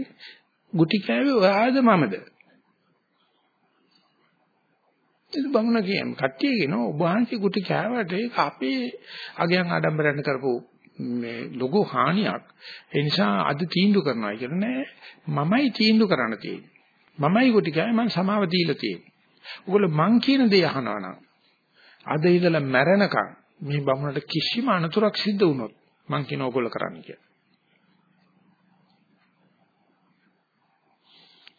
ගුටි කෑවේ ඔයාද මමද? ඒක බමුණ කියන කට්ටිය කියන ඔබ වහන්සේ ගුටි කෑවට ඒක අපේ අගයන් ආඩම්බරයෙන් කරපු මේ ලොකු හානියක්. ඒ නිසා අද තීන්දුව කරනවා කියන නෑ. මමයි තීන්දුව කරන්න තියෙන්නේ. මමයි ගුටි කෑවේ මම සමාව දීලා තියෙන්නේ. ඔයගොල්ලෝ මං කියන දේ අහනවා නම් අද ඉඳලා මැරෙනකන් මේ බමුණට කිසිම අනතුරක් සිද්ධ වුණොත් මං කියන ඕගොල්ලෝ කරන්න කියලා.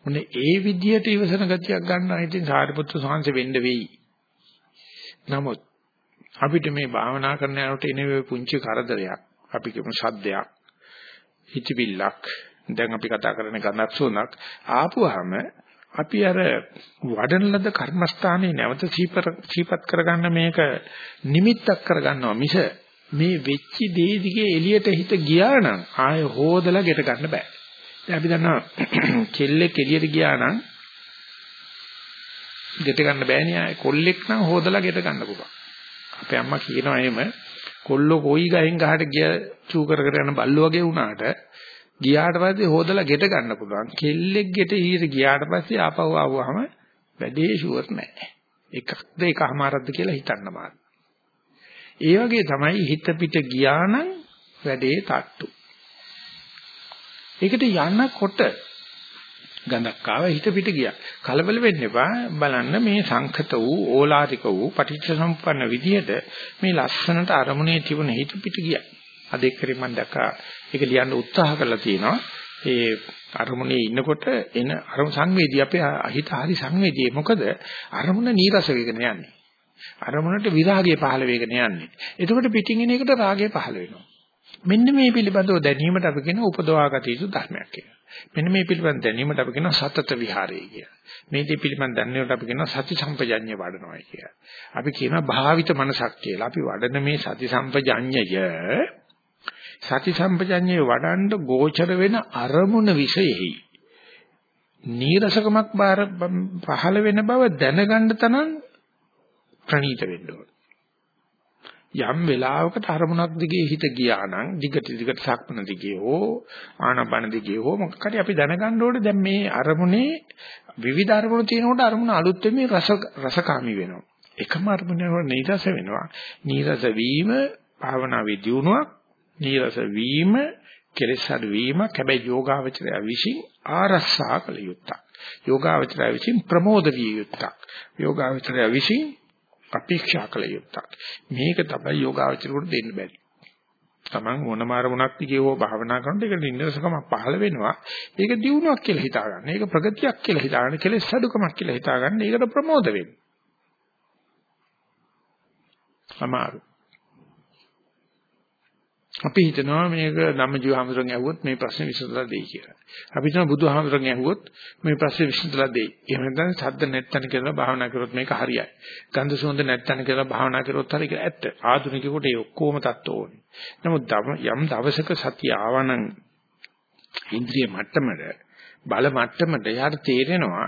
මොනේ ඒ විදියට ඉවසන ගතියක් ගන්න ඉතින් සාරිපුත්‍ර සාංශ වෙන්න වෙයි. නමුත් අපිට මේ භාවනා කරන යනකොට එන පුංචි කරදරයක් අපි කියමු සද්දයක් හිතවිල්ලක් දැන් අපි කතා කරන්නේ ගඳක් සුවඳක් ආපුවාම අපි අර වඩන ලද කර්මස්ථානයේ නැවත සීපත් කරගන්න මේක නිමිත්තක් කරගන්නවා මිස මේ වෙච්ච දේ දිගේ එළියට හිත ගියා නම් ආය හොදලා ගෙට ගන්න බෑ. දැන් අපි දන්නවා කෙල්ලෙක් එළියට ගියා නම් ගෙට ගන්න බෑනේ ආය කොල්ලෙක් නම් හොදලා ගෙට ගන්න පුළුවන්. අපේ අම්මා කියනවා එහෙම කොල්ලෝ කොයි ගහෙන් ගහට ගිය චූ කර කර යන බල්ලෝ වගේ වුණාට ගියාට පස්සේ හොදලා ගෙට ගන්න පුළුවන්. කෙල්ලෙක් ගෙට ඊට ගියාට පස්සේ ආපහු ආවම වැඩේ ෂුවර් නෑ. එකක්ද එකමාරක්ද කියලා හිතන්න බෑ. ඒ වගේ තමයි හිත පිට ගියා නම් වැඩේ තට්ටු. ඒකට යනකොට ගඳක් ආව හිත පිට ගියා. කලබල වෙන්න එපා. බලන්න මේ සංකත වූ ඕලාරික වූ පටිච්ච සම්පන්න විදියට මේ ලස්සනට අරමුණේ තිබුණ හිත පිට ගියා. අද එක්කරින් මම දැක්කා ඒක ලියන්න උත්සාහ කරලා තියෙනවා. ඒ අරමුණේ ඉන්නකොට එන අරමුණ සංවේදී අපේ හිත හරි සංවේදී. මොකද අරමුණ නීරස වෙගෙන යන්නේ. අරමුණට විරාගය පහළ වෙගෙන යන්නේ. එතකොට පිටින් එන එකට රාගය පහළ වෙනවා. මෙන්න මේ පිළිබඳව දැනීමට අපි කියන උපදවාගත යුතු ධර්මයක් කියලා. මෙන්න මේ පිළිබඳ දැනීමට අපි කියන සතත විහාරය කියලා. මේ දේ පිළිබඳ දැනීමට අපි කියන සති සම්පජඤ්ඤය වඩනවා කියලා. අපි කියනවා භාවිත මනසක් කියලා. අපි වඩන මේ සති සම්පජඤ්ඤය සති සම්පජඤ්ඤේ වඩන්න ගෝචර වෙන අරමුණ විශේෂයි. නීරසකමක් බාර පහළ වෙන බව දැනගන්න තනං ප්‍රණීත වෙන්න ඕන. යම් වෙලාවකට අරමුණක් දිගේ හිත ගියා නම් දිගට දිගට සක්මන දිගේ හෝ ආනපන දිගේ හෝ මොකක් හරි අපි දැනගන්න ඕනේ දැන් මේ අරමුණේ විවිධ අරමුණු තියෙනකොට අරමුණ අලුත් වෙමින් රස රසකාමී වෙනවා. එකම අරමුණේ නීරස වෙනවා. නීරස වීම භාවනාවේ දියුණුවක් නීරස වීම කෙලෙස් අඩු වීමක් හැබැයි යෝගාවචරය විසින් ආරස්සා කළ යුත්තක් යෝගාවචරය විසින් ප්‍රමෝද විය යුත්තක් යෝගාවචරය විසින් අපේක්ෂා කළ යුත්තක් මේක තමයි යෝගාවචරයට දෙන්න බැරි තමන් මොනම අරමුණක් දිගේ හෝ භාවනා කරනකොට ඒක නිරසකම පහළ වෙනවා. ඒක දියුණුවක් කියලා හිතා ගන්න. ඒක ප්‍රගතියක් කියලා හිතා ගන්න. කෙලෙස් අඩුකමක් කියලා හිතා ගන්න. ඒකට ප්‍රමෝද වෙන්න. අමාරු. අපි හිතනවා මේක ධම්මජීව හඳුරන් ඇහුවොත් මේ ප්‍රශ්නේ විසඳලා දෙයි කියලා. අපි හිතනවා බුදුහාමුදුරන් ඇහුවොත් මේ ප්‍රශ්නේ විසඳලා දෙයි. එහෙම නැත්නම් සද්ද නැත්තන කියලා භාවනා කරොත් මේක හරියයි. ගන්ධ සුවඳ නැත්තන කියලා භාවනා කරොත් හරිය කියලා ඇත්ත. ආධුනිකයෙකුට ඒ ඔක්කොම தত্ত্ব ඕනේ. නමුත් යම් දවසක සතිය ආවනම් ඉන්ද්‍රිය මට්ටමට බල මට්ටමට යාට තේරෙනවා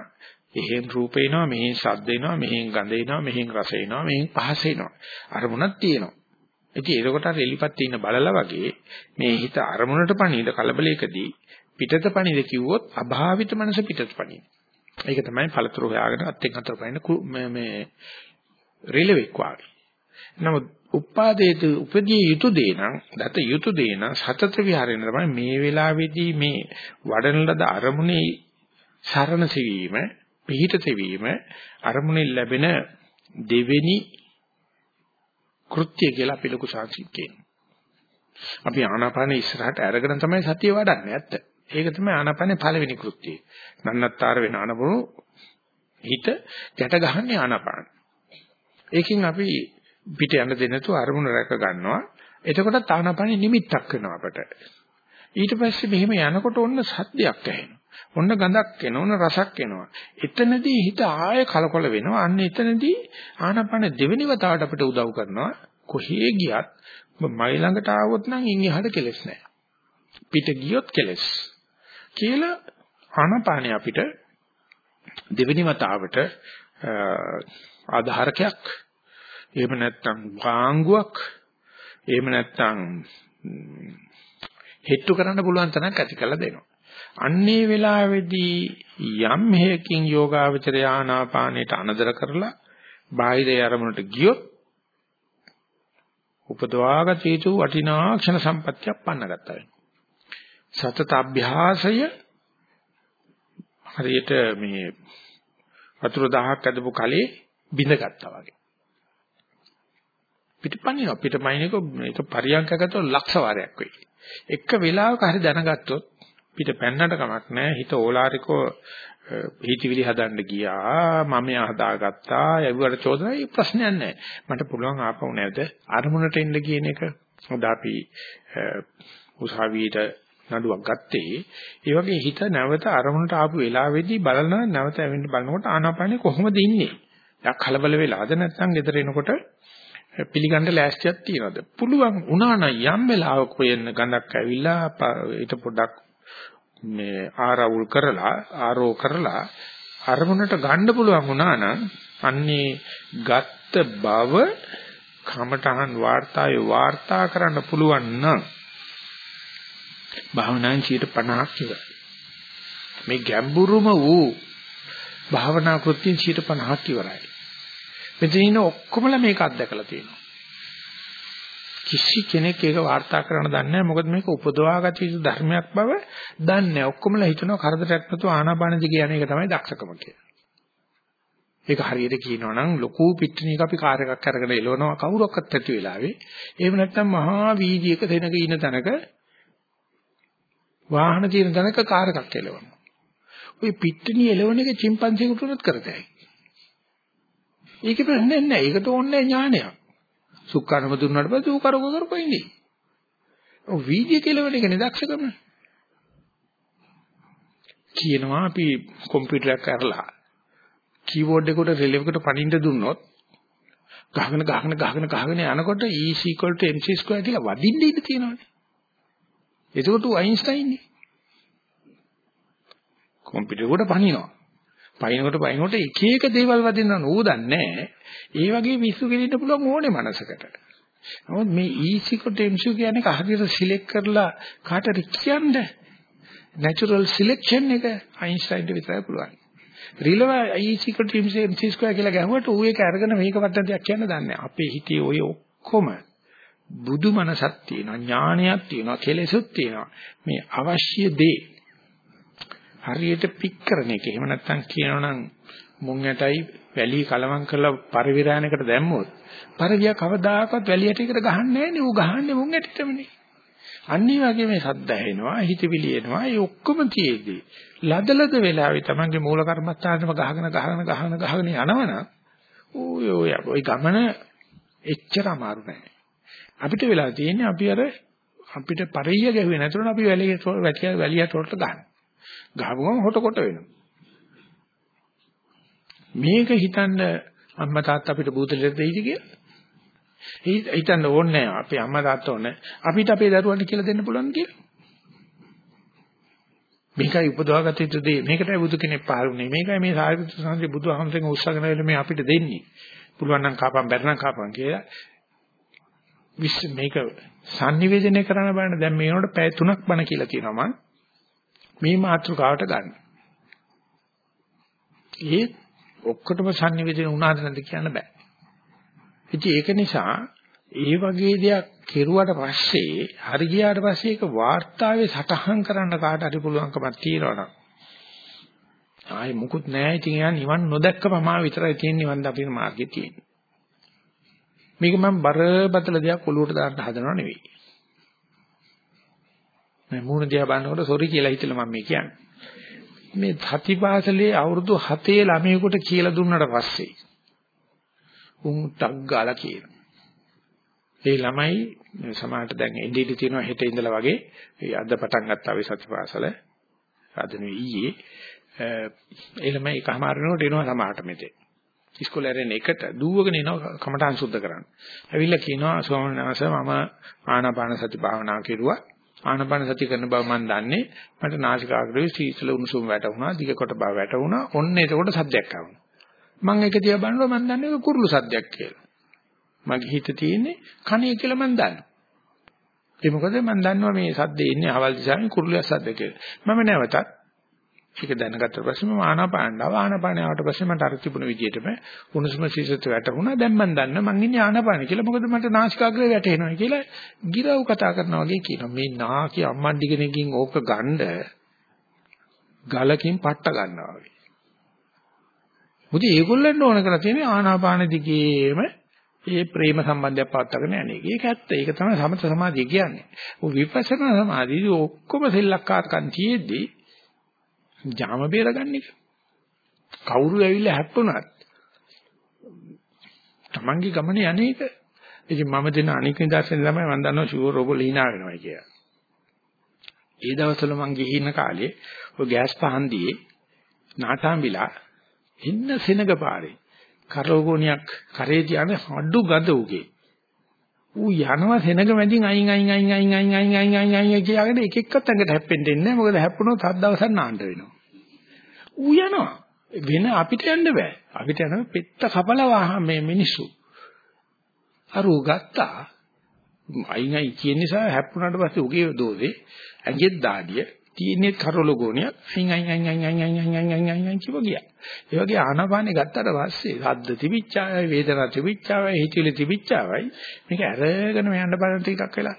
එහෙන් රූපේනවා මෙහෙන් සද්ද එනවා මෙහෙන් ගඳ එනවා මෙහෙන් රස එනවා මෙහෙන් පහස එනවා අරමුණක් තියෙනවා ඉතින් ඒකට අර එලිපත් ඉන්න බලලා වගේ මේ හිත අරමුණට පණින කලබලයකදී පිටත පණිද කිව්වොත් අභාවිත මනස පිටත පණින. ඒක තමයි පළතුරු හොයාගෙන අත්ෙන් අතට පයින්න මේ රිලෙවෙක් වාගේ. නමුත් උපාදේත උපදී යුතු දේ නම් දත යුතු දේ නම් සතත විහාරයෙන් තමයි මේ වෙලාවේදී මේ වඩන ලද අරමුණේ සරණ සෙවීම පිහිට සෙවීම අරමුණෙන් ලැබෙන දෙවෙනි කෘත්‍ය කියලා අපි ලොකු සාංශික කියනවා. අපි ආනාපාන ඉස්සරහට අරගෙන තමයි සතිය වඩන්නේ ඇත්ත. ඒක තමයි ආනාපානේ පළවෙනි කෘත්‍යය. නන්නත්තර වෙන ආනපනු හිත ගැට ගහන්නේ ආනාපාන. ඒකෙන් අපි පිට යන්න දෙන්න තු අරමුණ රැක ගන්නවා. එතකොට ආනාපානේ නිමිත්තක් වෙනවා අපට. ඊට පස්සේ මෙහෙම යනකොට ඔන්න සද්දයක් ඇහෙනවා. ඔන්න ගඳක් එනවා, ඔන්න රසක් එනවා. එතනදී හිත ආයෙ කලකොල වෙනවා. අන්න එතනදී ආනපන දෙවෙනි වතාවට අපිට උදව් කරනවා. කොහේ ගියත් මයි ළඟට ආවොත් නම් ඉන් එහාට කෙලස් නැහැ. පිට ගියොත් කෙලස්. කියලා ආනපානිය අපිට දෙවෙනි වතාවට ආධාරකයක් එහෙම නැත්නම් වාංගුවක් එහෙම නැත්නම් හෙට්ටු කරන්න පුළුවන් තරම් ඇති කරලා දෙනවා. අන්නේ වෙලාවේදී යම් හේකින් යෝගාවචරය ආනාපානයට අනදර කරලා බාහිර යරමුණට ගියොත් උපදවාගත යුතු වටිනා ක්ෂණ සම්පත්තියක් පන්නගත්තා වෙනවා. සතත අභ්‍යාසය හරියට මේ වතුර දහහක් ඇදපු කලේ බිඳගත්තා වගේ. පිටපණිනවා පිටපයින්ක මේක පරියන්කගත ලක්ෂ වාරයක් වෙයි. එක වෙලාවක හරි දැනගත්තොත් පිට පැන්නට කමක් නැහැ. හිත ඕලාරිකව හිතවිලි හදන්න ගියා. මම හදාගත්තා. යවුවට චෝදනයි ප්‍රශ්නයක් නැහැ. මට පුළුවන් ආපහු නැවත අරමුණට එන්න කියන එක. හොඳ අපි උසාවියට නඩුවක් ගත්තේ. ඒ වගේ හිත නැවත අරමුණට ආපු වෙලාවේදී බලන නැවත ඇවිත් බලනකොට ආනාපානේ කොහොමද ඉන්නේ? යා කලබල වෙලාද? නැත්නම් ගෙදර එනකොට පිළිගන්න ලෑස්තියක් තියනද පුළුවන් වුණා නම් යම් වෙලාවක වෙන්න ගඳක් ඇවිල්ලා ඊට පොඩ්ඩක් මේ ආරවුල් කරලා ආරෝ කරලා අරමුණට ගන්න පුළුවන් වුණා නම් අන්නේ ගත්ත බව කමඨහන් වාර්තාවේ වාර්තා කරන්න පුළුවන් නම් භාවනාන් 50ක් ඉවරයි. මේ ගැඹුරුම වූ භාවනා කෘත්‍යයෙන් 50ක් ඉවරයි. මෙතන ඉන්න ඔක්කොමලා මේක අත්දකලා තියෙනවා. කිසි කෙනෙක් ඒක වාර්තා කරන්න දන්නේ නැහැ මොකද මේක උපදවාගත යුතු ධර්මයක් බව දන්නේ නැහැ ඔක්කොමලා හිතනවා කරදරයක් නැතුව ආනාපාන දිගේ යන එක තමයි දක්ෂකම කියලා. ඒක හරියට කියනවා නම් ලොකු පිටිනියක අපි කාර් එකක් අරගෙන එලවනවා කවුරක්වත් ඇති වෙලාවේ එහෙම නැත්නම් මහා වීදියේක දෙනක ඉන තැනක වාහන තියෙන තැනක කාර් එකක් එලවනවා. ওই පිටිනිය එලවන එක chimpanzee උතුරත් කරතයි. ඒකේ ප්‍රශ්නයක් නැහැ. ඒකට ඕනේ ඥානයක්. සුක්කානම දුන්නාට පස්සේ ඌ කරකෝ කරකෝ ඉන්නේ. ඔව් වීඩියෝ කෙලවන එක නිදක්ෂකම. කියනවා අපි කම්පියුටරයක් කරලා කීබෝඩ් එකට රිලෙව් එකට පණින්න දුන්නොත් ගහගෙන ගහගෙන ගහගෙන ගහගෙන යනකොට E mc2 කියලා වදින්න ඉඳ තියෙනවානේ. එතකොට අයින්ස්ටයින් නේ. කම්පියුටර් උඩ පණිනවා. පයින්කොට පයින්කොට එක එක දේවල් වදින්න නෝ දන්නේ ඒ වගේ විශ්ු කෙලින්න පුළුවන් ඕනේ මනසකට. නමුත් මේ ඊසි කොට එම්සු කියන්නේ කහදියට සිලෙක්ට් කරලා කාටද කියන්නේ. natural selection එක අයින්ස්ටයින්ට විතරයි පුළුවන්. රිලව ඊසි කොට එම්සු එම්සි ස්ක්වයර් කියලා ගැහුවට ඌ ඒක අරගෙන මේක වටන දෙයක් කියන්න දන්නේ අපේ හිතේ ඔය ඔක්කොම බුදු මනසක් තියෙනවා ඥානයක් තියෙනවා කෙලෙසුත් තියෙනවා. මේ අවශ්‍ය දේ හරියට පික් කරන එක. එහෙම නැත්නම් කියනවනම් මුං ඇටයි වැලි කලවම් කරලා පරිවිරාණයකට දැම්මොත් පරිවිය කවදාකවත් වැලියට එකට ගහන්නේ නැහැ නේ. ඌ ගහන්නේ මුං ඇටටමනේ. අනිත් වගේ මේ සද්ද ඇහෙනවා, හිතවිලි එනවා. ඒ ඔක්කොම තියේදී ලදලද වෙලාවේ Tamange මූල කර්මස්ථානෙම ගහගෙන ගහගෙන ගහගෙන ගහගෙන යනවනම් ඔය ඔය ඔය ගමන එච්චර අමාරු නෑ. අපිට වෙලා තියෙන්නේ අපි අර අපිට පරිය ගැහුවේ නැතුණු අපි වැලිය වැටිය වැලියට වලට ගන්න. ගහපුවම හොට කොට වෙනවා. මේක හිතන්න අම්මා තාත්තා අපිට බූතලෙට දෙයිද කියලා? හිතන්න ඕනේ නැහැ. අපේ අම්මා තාත්තා ඕනේ. අපිට අපේ දරුවන්ට කියලා දෙන්න පුළුවන් කියලා. මේකයි උපදවාගත යුතු දේ. මේකටයි බුදු කෙනෙක් පහළුනේ. මේකයි මේ සාරිපුත්‍ර සංඝේ බුදුහමසෙන් උත්සාහගෙන වෙල මේ අපිට දෙන්නේ. පුළුවන් නම් කාපම් බැරනම් කාපම් කියලා. විශ්ව මේක sannivedana කරන්න බලන්න දැන් මේනොට පැය 3ක් බණ කියලා කියනවා මම. මේ මාතෘකාවට ගන්න. ඒ ඔක්කොටම sannivedana වුණාද නැද්ද කියන්න බෑ. ඉතින් ඒක නිසා ඒ වගේ දෙයක් කෙරුවට පස්සේ හරි ගියාට පස්සේ ඒක වාර්තාවේ සටහන් කරන්න කාට හරි පුළුවන්කමක් තියෙනවනම් ආයේ මුකුත් නැහැ ඉතින් යා නිවන් නොදැක්ක පමා විතරයි තියෙන නිවන් දකින්න මාර්ගය තියෙන්නේ. මේක මම බරපතල දෙයක් ඔලුවට දාන්න හදනව නෙවෙයි. මේ මූණ දිහා බලනකොට සොරි කියලා හිතලා මම මේ කියන්නේ. මේ සතිපාසලේ අවුරුදු 7 ළමයෙකුට කියලා දුන්නාට පස්සේ උන් ටක් ගාලා කියනවා. ඒ ළමයි සමාහට දැන් එඩිඩි තියෙනවා හෙට ඉඳලා වගේ ඒ අද පටන් ගත්තා වෙ සතිපාසල. අද නෙවෙයි ඊයේ. ඒ ළමයි එකමාර වෙනකොට එනවා සමාහට මෙතේ. ඉස්කෝලේ රෙන් එකට දුවගෙන එනවා කමටහන් සුද්ධ කරන්න. ඇවිල්ලා කියනවා ස්වාමීන් වහන්සේ මම ආනාපාන සති භාවනා කෙරුවා. ආනපන සති කරන බව මම දන්නේ. මට නාසිකාග්‍රේ සීතල උණුසුම් වැටුණා දිග කොට බව වැටුණා. ඔන්න එතකොට සද්දයක් ආවුණා මම ඒක දිහා බලනවා මම දන්නේ ඒක කුරුළු සද්දයක් කියලා. මගේ හිත තියෙන්නේ කණේ කියලා මම දන්නවා. ඒ මොකද මම දන්නවා මේ සද්දේ ඉන්නේ අවල් දිශාවේ කුරුළු සද්ද කියලා. මම නැවතත් ඒක දැනගත්ත පස්සේ මම ආනාපාන ආව ආනාපාන ආවට පස්සේ මට අර තිබුණ විදිහටම උණුසුම සීසත වැටුණා දැන් මම දන්න මං ඉන්නේ ආනාපාන කියලා මොකද මට නාසිකාග්‍රේ වැටෙනවා කියලා ගිරව් කතා කරනවා වගේ කියනවා මේ නාකි අම්මන්ඩි කෙනකින් ඕක ගන්න ගලකින් පට්ට ගන්නවා වගේ මොකද ඒගොල්ලන්ට ඕන කරලා තියෙන්නේ ආනාපාන දිගේම ඒ ප්‍රේම සම්බන්ධයක් පවත්වාගෙන යන්නේ. ඒක ඇත්ත. ඒක තමයි සමත සමාධිය කියන්නේ. ඔය විපස්සනා සමාධියදී ඔක්කොම සෙල්ලක්කාරකම් තියේදී ජාම බේරගන්න එක. කවුරු ඇවිල්ලා හැප්පුණත් Tamange ගමනේ යන්නේක. ඉතින් මම දෙන අනික් නිදර්ශනේ තමයි මම දන්නවා ෂුවර් රෝබෝ ලීනා වෙනවා කියලා. ඒ දවස්වල මං ගිහින් කාලේ ඔය ගෑස් පහන් දියේ නාටාම්බිලා හින්න සෙනග පාරේ කරෝගෝනියක් කරේ තියන හඩු ගඳ උගේ. ඌ යනවා සෙනග මැදින් අයින් අයින් අයින් අයින් අයින් අයින් අයින් අයින් අයින් කියලාගෙන එක එක්කත් ඇඟට හැප්පෙන්න දෙන්නේ නැහැ. මොකද හැප්පුණොත් හත් දවසක් නාන්න වෙනවා. ඌ යනවා. වෙන අපිට යන්න බෑ. අපිට යනවා පෙත්ත කපලා මේ මිනිස්සු. අර ඌ ගත්තා. අයින් අයින් කියන නිසා හැප්පුණාට පස්සේ උගේ දෝෂේ ඇඟෙත් දාඩිය තියෙන්නේ කරොල ගෝණියක් අයින් අයින් අයින් අයින් අයින් අයින් අයින් අයින් අයින් අයින් කිව්ව ගියා. ඒ වගේ ආනාපානෙ ගත්තට පස්සේ සද්ද තිබිච්චාවයි වේදනා තිබිච්චාවයි හිතිලි තිබිච්චාවයි මේක අරගෙන යන්න බලන ටිකක් වෙලා.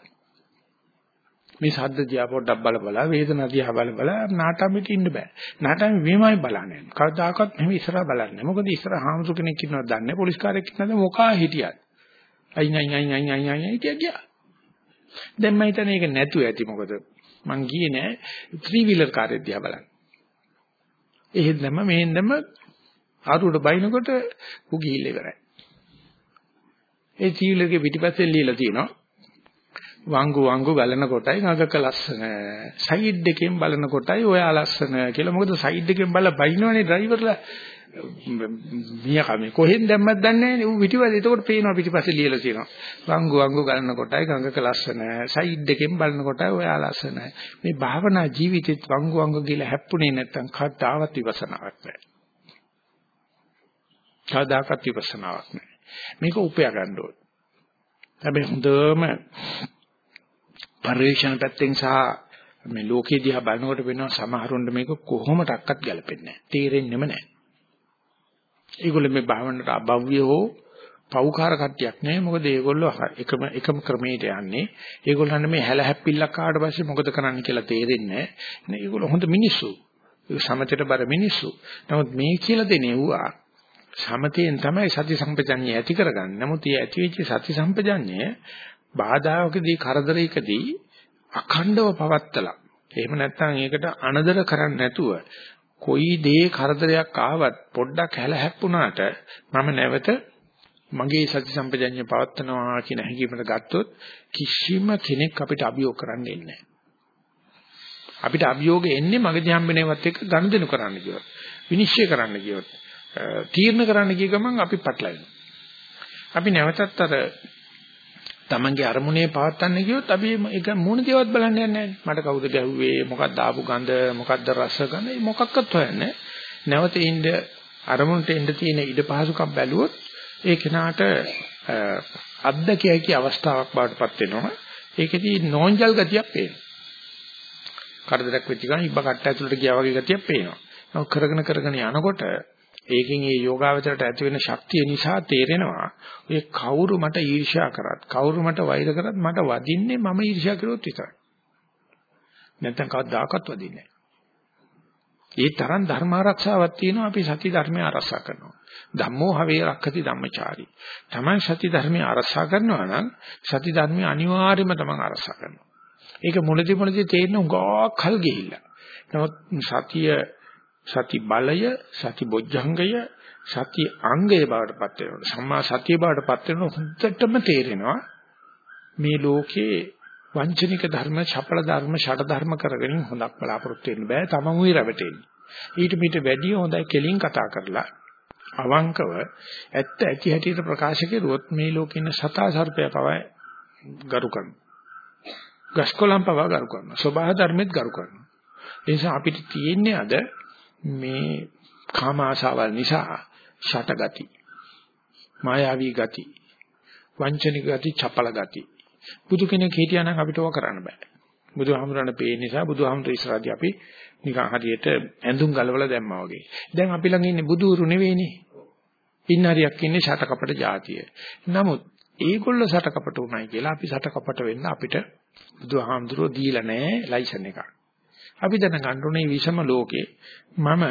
මේ සද්ද දිහා පොඩ්ඩක් බල බල වේදනා දිහා බල බල නාටකෙට ඉන්න බෑ. නාටකෙ වීමයි බලන්නේ. කවදාකවත් මෙහෙම ඉස්සරහා බලන්නේ. මොකද ඉස්සරහා හාමුදුර කෙනෙක් ඉන්නවද දන්නේ පොලිස් කාර්යයක් ඉන්නවද මොකා හිටියත්. අයින් අයින් අයින් අයින් අයින් අයින් කිය ගියා. දැන් මම හිතන්නේ ඒක නැතුව ඇති මොකද මං ගියේ නෑ ත්‍රී වීලර් කාර්යය දිහා බලන්න. එහෙන්දම මෙහෙන්දම ආරුවට බයිනකොට ඌ ගිහිල්ලා ඉවරයි. ඒ ත්‍රී වීලර්ගේ පිටිපස්සේ ලියලා තියෙනවා වංගු වංගු ගලන කොටයි නගක ලස්සන සයිඩ් එකෙන් බලන කොටයි ඔයා ලස්සන කියලා මොකද සයිඩ් එකෙන් බලලා බයිනවනේ ඩ්‍රයිවර්ලා මියා කොහෙන් දැම්මත් දන්නේ නැහැ ඌ පිටිපස්සේ. එතකොට පේනවා පිටිපස්සේ ලියලා තියෙනවා. වංගු වංගු ගලන කොටයි ගඟක ලස්සන සයිඩ් එකෙන් බලන කොටයි ඔයා ලස්සන මේ භාවනා ජීවිතෙත් වංගු වංගු කියලා හැප්පුණේ නැත්තම් කවදාවත් විපස්සනාවක් නැහැ. කවදාකවත් විපස්සනාවක් නැහැ. මේක උපයා ගන්න ඕනේ. හැබැයි හොඳම පරිවේෂණ පැත්තෙන් සහ මේ ලෝකේ දිහා බලනකොට වෙනවා සමහරුන්ට මේක කොහොමඩක්වත් ගැලපෙන්නේ නැහැ. තේරෙන්නෙම නැහැ. ඒගොල්ලෝ මේ භාවනට අභව්‍ය හෝ පෞකාර කට්ටියක් නෙවෙයි මොකද ඒගොල්ලෝ එකම එකම ක්‍රමයට යන්නේ. ඒගොල්ලන් මේ හැල හැප්පිල්ලක් ආවට පස්සේ මොකද කරන්න කියලා තේරෙන්නේ නැහැ. ඒගොල්ලෝ හොඳ මිනිස්සු. ඒක සමතේට බර මිනිස්සු. නමුත් මේ කියලා දෙනෙව්වා. සමතයෙන් තමයි සති සම්පජඤ්ඤය ඇති කරගන්නේ. නමුත් මේ ඇති වෙච්ච සති සම්පජඤ්ඤය බාධාවකදී කරදරයකදී අඛණ්ඩව පවත්තලා. එහෙම නැත්නම් ඒකට අනදර කරන්නේ නැතුව කොයි දේ කරදරයක් ආවත් පොඩ්ඩක් හැල හැප්පුණාට මම නැවත මගේ සති සම්පජඤ්ඤය පවත්නවා කියන හැඟීමකට ගත්තොත් කිසිම කෙනෙක් අපිට අභියෝග කරන්න එන්නේ අපිට අභියෝග එන්නේ මගදී හම්බෙනේවත් එක්ක ගනුදෙනු කරන්න කියොත් විනිශ්චය කරන්න කියොත් තීරණ කරන්න කිය ගමන් අපි පටලැවෙනවා. අපි නැවතත් අර Tamange අරමුණේ පවත්තන්න ගියොත් අපි ඒක මොන දේවත් බලන්න යන්නේ නැහැ. මට කවුද ගැහුවේ, මොකක්ද ආපු ගඳ, මොකක්ද රස ගඳ, මොකක්වත් හොයන්නේ නැවත ඉන්න අරමුණට එන්න තියෙන ඉඩ පහසුකම් බැලුවොත් ඒ කෙනාට අත්දැකිය අවස්ථාවක් බවට පත් වෙනවා. ඒකෙදි නෝන්ජල් ගතියක් පේනවා. කරදරයක් වෙච්ච ගමන් ඉබ්බ කට්ට ඇතුළට ගියා වගේ ගතියක් පේනවා. නමුත් කරගෙන කරගෙන යනකොට ඒකෙන් ඒ යෝගාවචරයට ඇති වෙන ශක්තිය නිසා තේරෙනවා ඔය කවුරු මට ඊර්ෂ්‍යා කරත් කවුරු මට වෛර කරත් මට වදින්නේ මම ඊර්ෂ්‍යා කළොත් විතරයි. නැත්නම් කවදාකවත් වදින්නේ නැහැ. ඒ තරම් ධර්ම ආරක්ෂාවක් තියෙනවා අපි සති ධර්මය ආරක්ෂා කරනවා. ධම්මෝ හවේ රක්ඛති ධම්මචාරී. Taman සති ධර්මය ආරක්ෂා කරනවා නම් සති ධර්මය අනිවාර්යයෙන්ම Taman ආරක්ෂා කරනවා. ඒක මුලදී මුලදී තේරෙන උගා කල් ගිහිල්ලා. නමුත් සතිය සති බලය, සති බොජ්ජංගය, සති අංගය බවට පත් වෙනවා. සම්මා සතිය බවට පත් වෙනවා හොඳටම තේරෙනවා. මේ ලෝකේ වංචනික ධර්ම, ඡපල ධර්ම, ෂඩ ධර්ම කරගෙන හොඳක් බලාපොරොත්තු වෙන්න බෑ. තමන්ුයි රැවටෙන්නේ. ඊට පිට වැඩි හොඳයි කෙලින් කතා කරලා අවංකව ඇත්ත ඇති හැටියට ප්‍රකාශ කෙරුවොත් මේ ලෝකේ ඉන්න සතා සර්පය පවයි ගරු කරනවා. ගස්කොලම් පවා ගරු කරනවා. සබහා ධර්මෙත් ගරු කරනවා. ඒ නිසා අපිට තියෙන්නේ අද මේ කාම ආශාවල් නිසා ෂටගති මායාවී ගති වංචනික ගති චපල ගති. බුදු කෙනෙක් හිටියා නම් අපිට ඕක කරන්න බෑ. බුදුහාමුදුරනේ පේන නිසා බුදුහාමුදුර ඉස්සරහදී අපි නිකන් හරියට ඇඳුම් ගලවලා දැම්මා වගේ. දැන් අපි ළඟ ඉන්නේ බුදුරු නෙවෙයිනේ. ඉන්න හරියක් ඉන්නේ ෂටකපට જાතිය. නමුත් ඒගොල්ලෝ ෂටකපට උනායි කියලා අපි ෂටකපට වෙන්න අපිට බුදුහාමුදුරෝ දීලා නැහැ ලයිසන් එකක්. අපි දැනගන්න ඕනේ විෂම ලෝකේ මම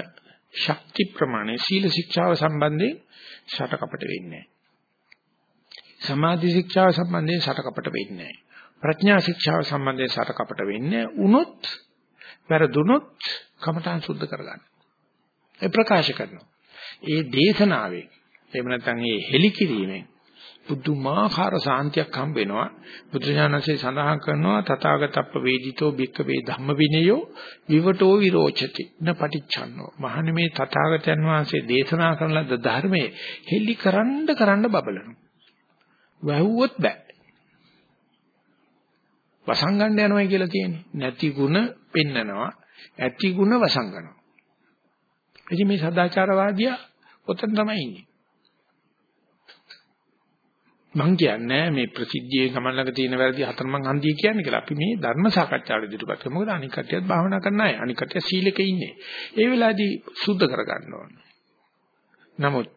ශක්ති ප්‍රමාණය සීල ශික්ෂාව සම්බන්ධයෙන් ෂටකපට වෙන්නේ සමාධි ශික්ෂාව සම්බන්ධයෙන් සටකපට වෙන්නේ ප්‍රඥා ශික්ෂාව සම්බන්ධයෙන් සටකපට වෙන්නේ උනොත් වැරදුනොත් කමඨාන් සුද්ධ කරගන්න. ඒ ප්‍රකාශ කරනවා. ඒ දේශනාවෙන් එහෙම නැත්නම් ඒ හෙලිකිරීමෙන් පුදුමාකාර සාන්තියක් හම්බ වෙනවා බුදුජානසී සඳහන් කරනවා තථාගතප්ප වේදිතෝ භික්ඛවේ ධම්ම විනයෝ විවටෝ විරෝචති න පටිච්චන්නෝ මහණෙනි මේ තථාගතයන් වහන්සේ දේශනා කරන ලද ධර්මයේ හෙලි කරන්න කරන්න බබලනවා වැහුවොත් බෑ වසංගන්න යනවා කියලා තියෙන්නේ නැති ಗುಣ පෙන්නනවා ඇති ಗುಣ වසංගනවා ඉතින් මේ සදාචාරවාදියා ඔතන තමයි ඉන්නේ මං කියන්නේ මේ ප්‍රසිද්ධියේ ගමන් ළඟ තියෙන වැරදි හතරමං හන්දිය කියන්නේ කියලා. අපි මේ ධර්ම සාකච්ඡාවට ඉදිරිපත් කරමු. මොකද අනික් කටියත් භාවනා කරන අය. අනික් කටිය සීලෙක ඉන්නේ. ඒ වෙලාවේදී සුද්ධ කරගන්න ඕන. නමුත්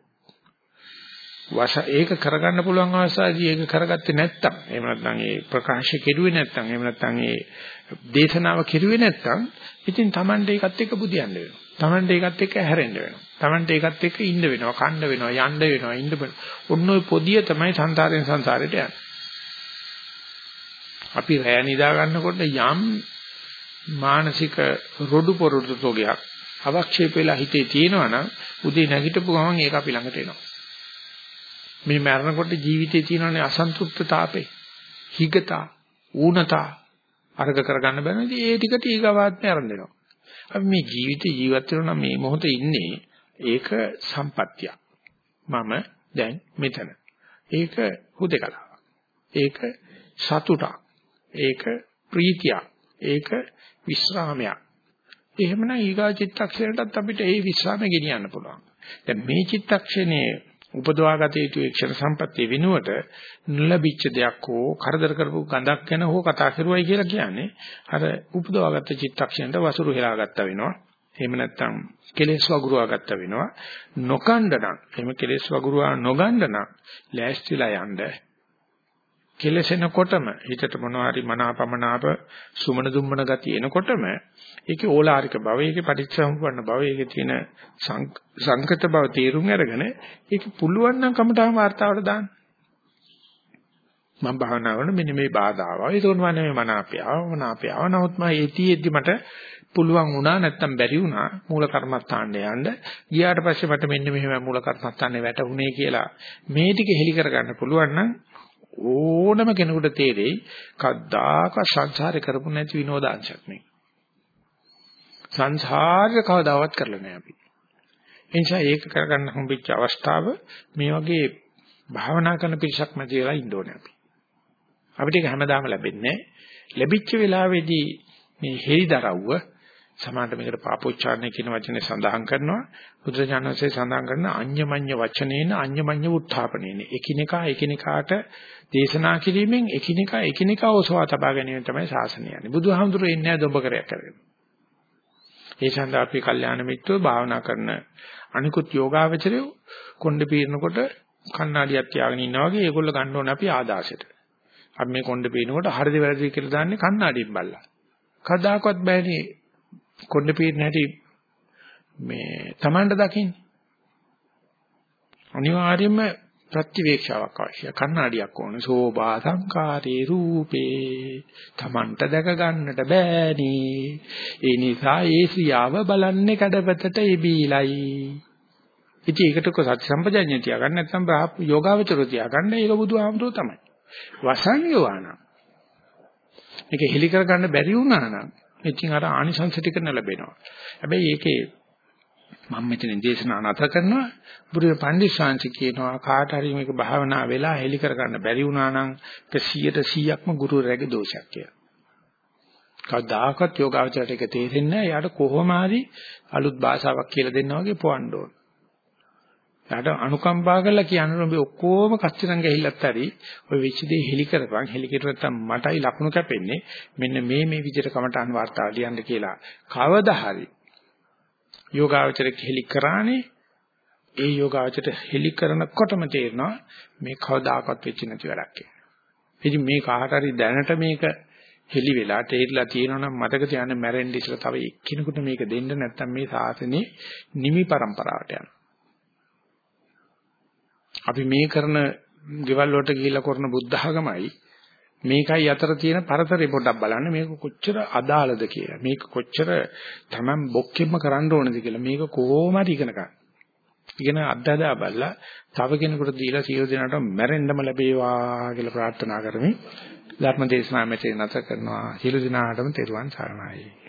වශ ඒක කරගන්න පුළුවන් අවස්ථාවේදී ඒක කරගත්තේ නැත්තම් එහෙම නැත්නම් ඒ ප්‍රකාශ කෙරුවේ නැත්තම් එහෙම නැත්නම් ඒ දේශනාව කෙරුවේ නැත්තම් ඉතින් Tamande ඒකත් එක්ක බුදියන්න වෙනවා. Tamande ඒකත් එක්ක හැරෙන්න වෙනවා. Tamante ඒකත් එක්ක ඉන්න වෙනවා, කන්න වෙනවා, යන්න වෙනවා, ඉන්න වෙනවා. ඔන්න ඔය පොදිය තමයි සංසාරයෙන් සංසාරයට යන්නේ. අපි රැය නිදා ගන්නකොට යම් මානසික රොඩු පොරොඩු තෝගයක් අවක්ෂේප වෙලා හිතේ තියෙනවා නම් උදේ නැගිටපු ගමන් ඒක අපි ළඟට එනවා. මේ මරණකොට ජීවිතේ තියෙනනේ අසන්තුෂ්ඨතාපේ, හිගතා, ඌනතා අර්ග කරගන්න බැහැ. ඒ ටිකට ඊගවාත්මය ආරම්භ වෙනවා. අපි මේ ජීවිතේ ජීවත් වෙනවා මේ මොහොතේ ඉන්නේ ඒක සම්පත්තියක්. මම දැන් මෙතන. ඒක හුදකලාවක්. ඒක සතුටක්. ඒක ප්‍රීතියක්. ඒක විශ්‍රාමයක්. එහෙමනම් ඊගා චිත්තක්ෂණයටත් අපිට ඒ විශ්‍රාමය ගෙනියන්න පුළුවන්. දැන් මේ චිත්තක්ෂණයේ උපදවාගත යුතු ක්ෂණ සම්පත්තිය වෙනුවට නොලැබිච්ච දෙයක් හෝ කරදර කරපු ගඳක් ගැන හෝ කතා කරුවයි කියලා කියන්නේ අර උපදවාගත චිත්තක්ෂණයට වසුරු හෙලාගත්තා වෙනවා. එහෙම නැත්නම් කෙලෙස් වගුරුවා ගත්ත වෙනවා. නොකණ්ඩ නම් එහෙම කෙලෙස් වගුරුවා නොගණ්ඩ නම් ලෑස්තිලා යන්න. කෙලසෙනකොටම හිතට මොනවාරි මනාපමනාප සුමන දුම්මන ගති එනකොටම ඒකේ ඕලාරික බව ඒකේ පටිච්චසමුප්පන්න බව ඒකේ තියෙන සංකත බව තේරුම් අරගෙන ඒක පුළුවන් නම් කමටහන් වார்த்தාවට දාන්න. මම භාවනා කරන මෙන්න මේ බාධා ආවා ඒක උනවා නෙමෙයි මනාපියාව මනාපියාව. නමුත් මම ඒතියෙද්දි මට පුළුවන් වුණා නැත්තම් බැරි වුණා මූල කර්මස්ථානට යන්න. ගියාට පස්සේ මට මෙන්න මෙහෙම මූල කර්මස්ථානේ වැටුනේ කියලා මේ ටික හෙලි කරගන්න පුළුවන් නම් ඕනම කෙනෙකුට තේරෙයි කද්දාක සංසාරේ කරපු නැති විනෝදාංශයක් මේ. සංසාරේ කවදාවත් කරලා නැහැ අපි. ඒ නිසා ඒක කරගන්න හම්බෙච්ච අවස්ථාව මේ වගේ භාවනා කරන පිරිසක් මැද වෙලා ඉන්න ඕනේ අපි. අපිට ඒක හැමදාම ලැබෙන්නේ ලැබිච්ච වෙලාවේදී මේ හේයිදරව්ව සමානට මේකට පාපෝච්චාරණය කියන වචනේ සඳහන් කරනවා. බුදුරජාණන්සේ සඳහන් කරන අඤ්ඤමඤ්ඤ වචනේන අඤ්ඤමඤ්ඤ උත්ථාපනේන. එකිනෙකා එකිනෙකාට දේශනා කිරීමෙන් එකිනෙකා එකිනෙකා ඔසවා තබා ගැනීම තමයි ශාසනය යන්නේ. බුදුහාමුදුරුවෝ ඉන්නේ දොඹ කරයක් කරගෙන. ඒ සඳහා අපි කල්යාණ මිත්‍රව භාවනා කරන අනිකුත් යෝගාවචරයෝ කොණ්ඩේ පීරනකොට කණ්ණාඩියක් තියාගෙන ඉන්නා වගේ ඒගොල්ලෝ ගන්න ඕනේ අපි ආදාසෙට අපි මේ කොණ්ඩේ පීනකොට හරිද වැරදිද කියලා දාන්නේ කණ්ණාඩියෙන් බලලා. කදාකවත් බෑනේ. කොණ්ඩේ පීරන හැටි මේ Tamanට දකින්න. අනිවාර්යයෙන්ම ප්‍රතිවේක්ෂාවක් අවශ්‍යයි. කණ්ණාඩියක් ඕනේ. සෝභා සංකාරේ රූපේ Tamanට දැක ගන්නට බෑනි. ඒ නිසා ඒ ශ්‍රියාව බලන්නේ කඩපතට ඉබීලයි. ඉතින් ඒකට කො සත්‍ය සම්පජඤ්ඤය තියාගන්න නැත්නම් යෝගාවචරෝ තියාගන්න ඒක බුදුහාමුදුරුවෝ තමයි. වසංයෝවාන. මේක හෙලි කර ගන්න බැරි වුණා නම් ඉතින් අර ආනිසංස ටික ලැබෙනවා. හැබැයි ඒකේ මම මෙතන දේශනා නැත කරනවා බුදු පණ්ඩිත ශාන්ති කියනවා කාට හරි මේක භාවනා වෙලා හෙලි කර ගන්න බැරි වුණා නම් ඒක 100%ක්ම ගුරුවරයාගේ දෝෂයක් කියලා. කවදාකවත් යෝගාවචරයට ඒක තේරෙන්නේ නැහැ. යාට කොහොම හරි අලුත් භාෂාවක් කියලා දෙන්නා වගේ පොවන්න ඕන. යාට අනුකම්පා කරලා කියන්න ඔබ ඔක්කොම කස්තිරන් ගහිල්ලත් හරි ඔය වෙච්ච දේ හෙලි කරපන්. හෙලි කෙරුවොත් නැත්තම් මටයි ලකුණු කැපෙන්නේ. මෙන්න මේ මේ විදිහට කමටහන් වාර්තාව ලියන්න කියලා. කවදා හරි යෝගාවචරෙක් හෙලි කරානේ. ඒ යෝගාවචරයට හෙලි කරනකොටම තේරෙනවා මේ කවදාකවත් වෙච්ච නැති වැඩක් කියලා. ඉතින් මේ කාට හරි දැනට මේක හෙලි වෙලා තේරිලා තියෙනවා නම් මතක තියාගන්න මැරෙන්න ඉස්සලා තව එක්කිනෙකුට මේක දෙන්න නැත්තම් මේ සාසනේ නිමි પરම්පරාවට යනවා. අපි මේ කරන ගෙවල් වලට ගිහිල්ලා කරන බුද්ධ ආගමයි මේකයි අතර තියෙන පරතරය පොඩ්ඩක් බලන්න මේක කොච්චර අදාළද කියලා. මේක කොච්චර Taman බොක්කෙම්ම කරන්න ඕනද කියලා. මේක කොහොම හරි ඉගෙන ගන්න. ඉගෙන අත්දැකලා බලලා තව කෙනෙකුට දීලා සියලු දෙනාට මැරෙන්නම ලැබේවා කියලා ප්‍රාර්ථනා කරමින් ධර්ම දේශනාව මෙතන නැත කරනවා. සියලු දෙනාටම තෙරුවන් සරණයි.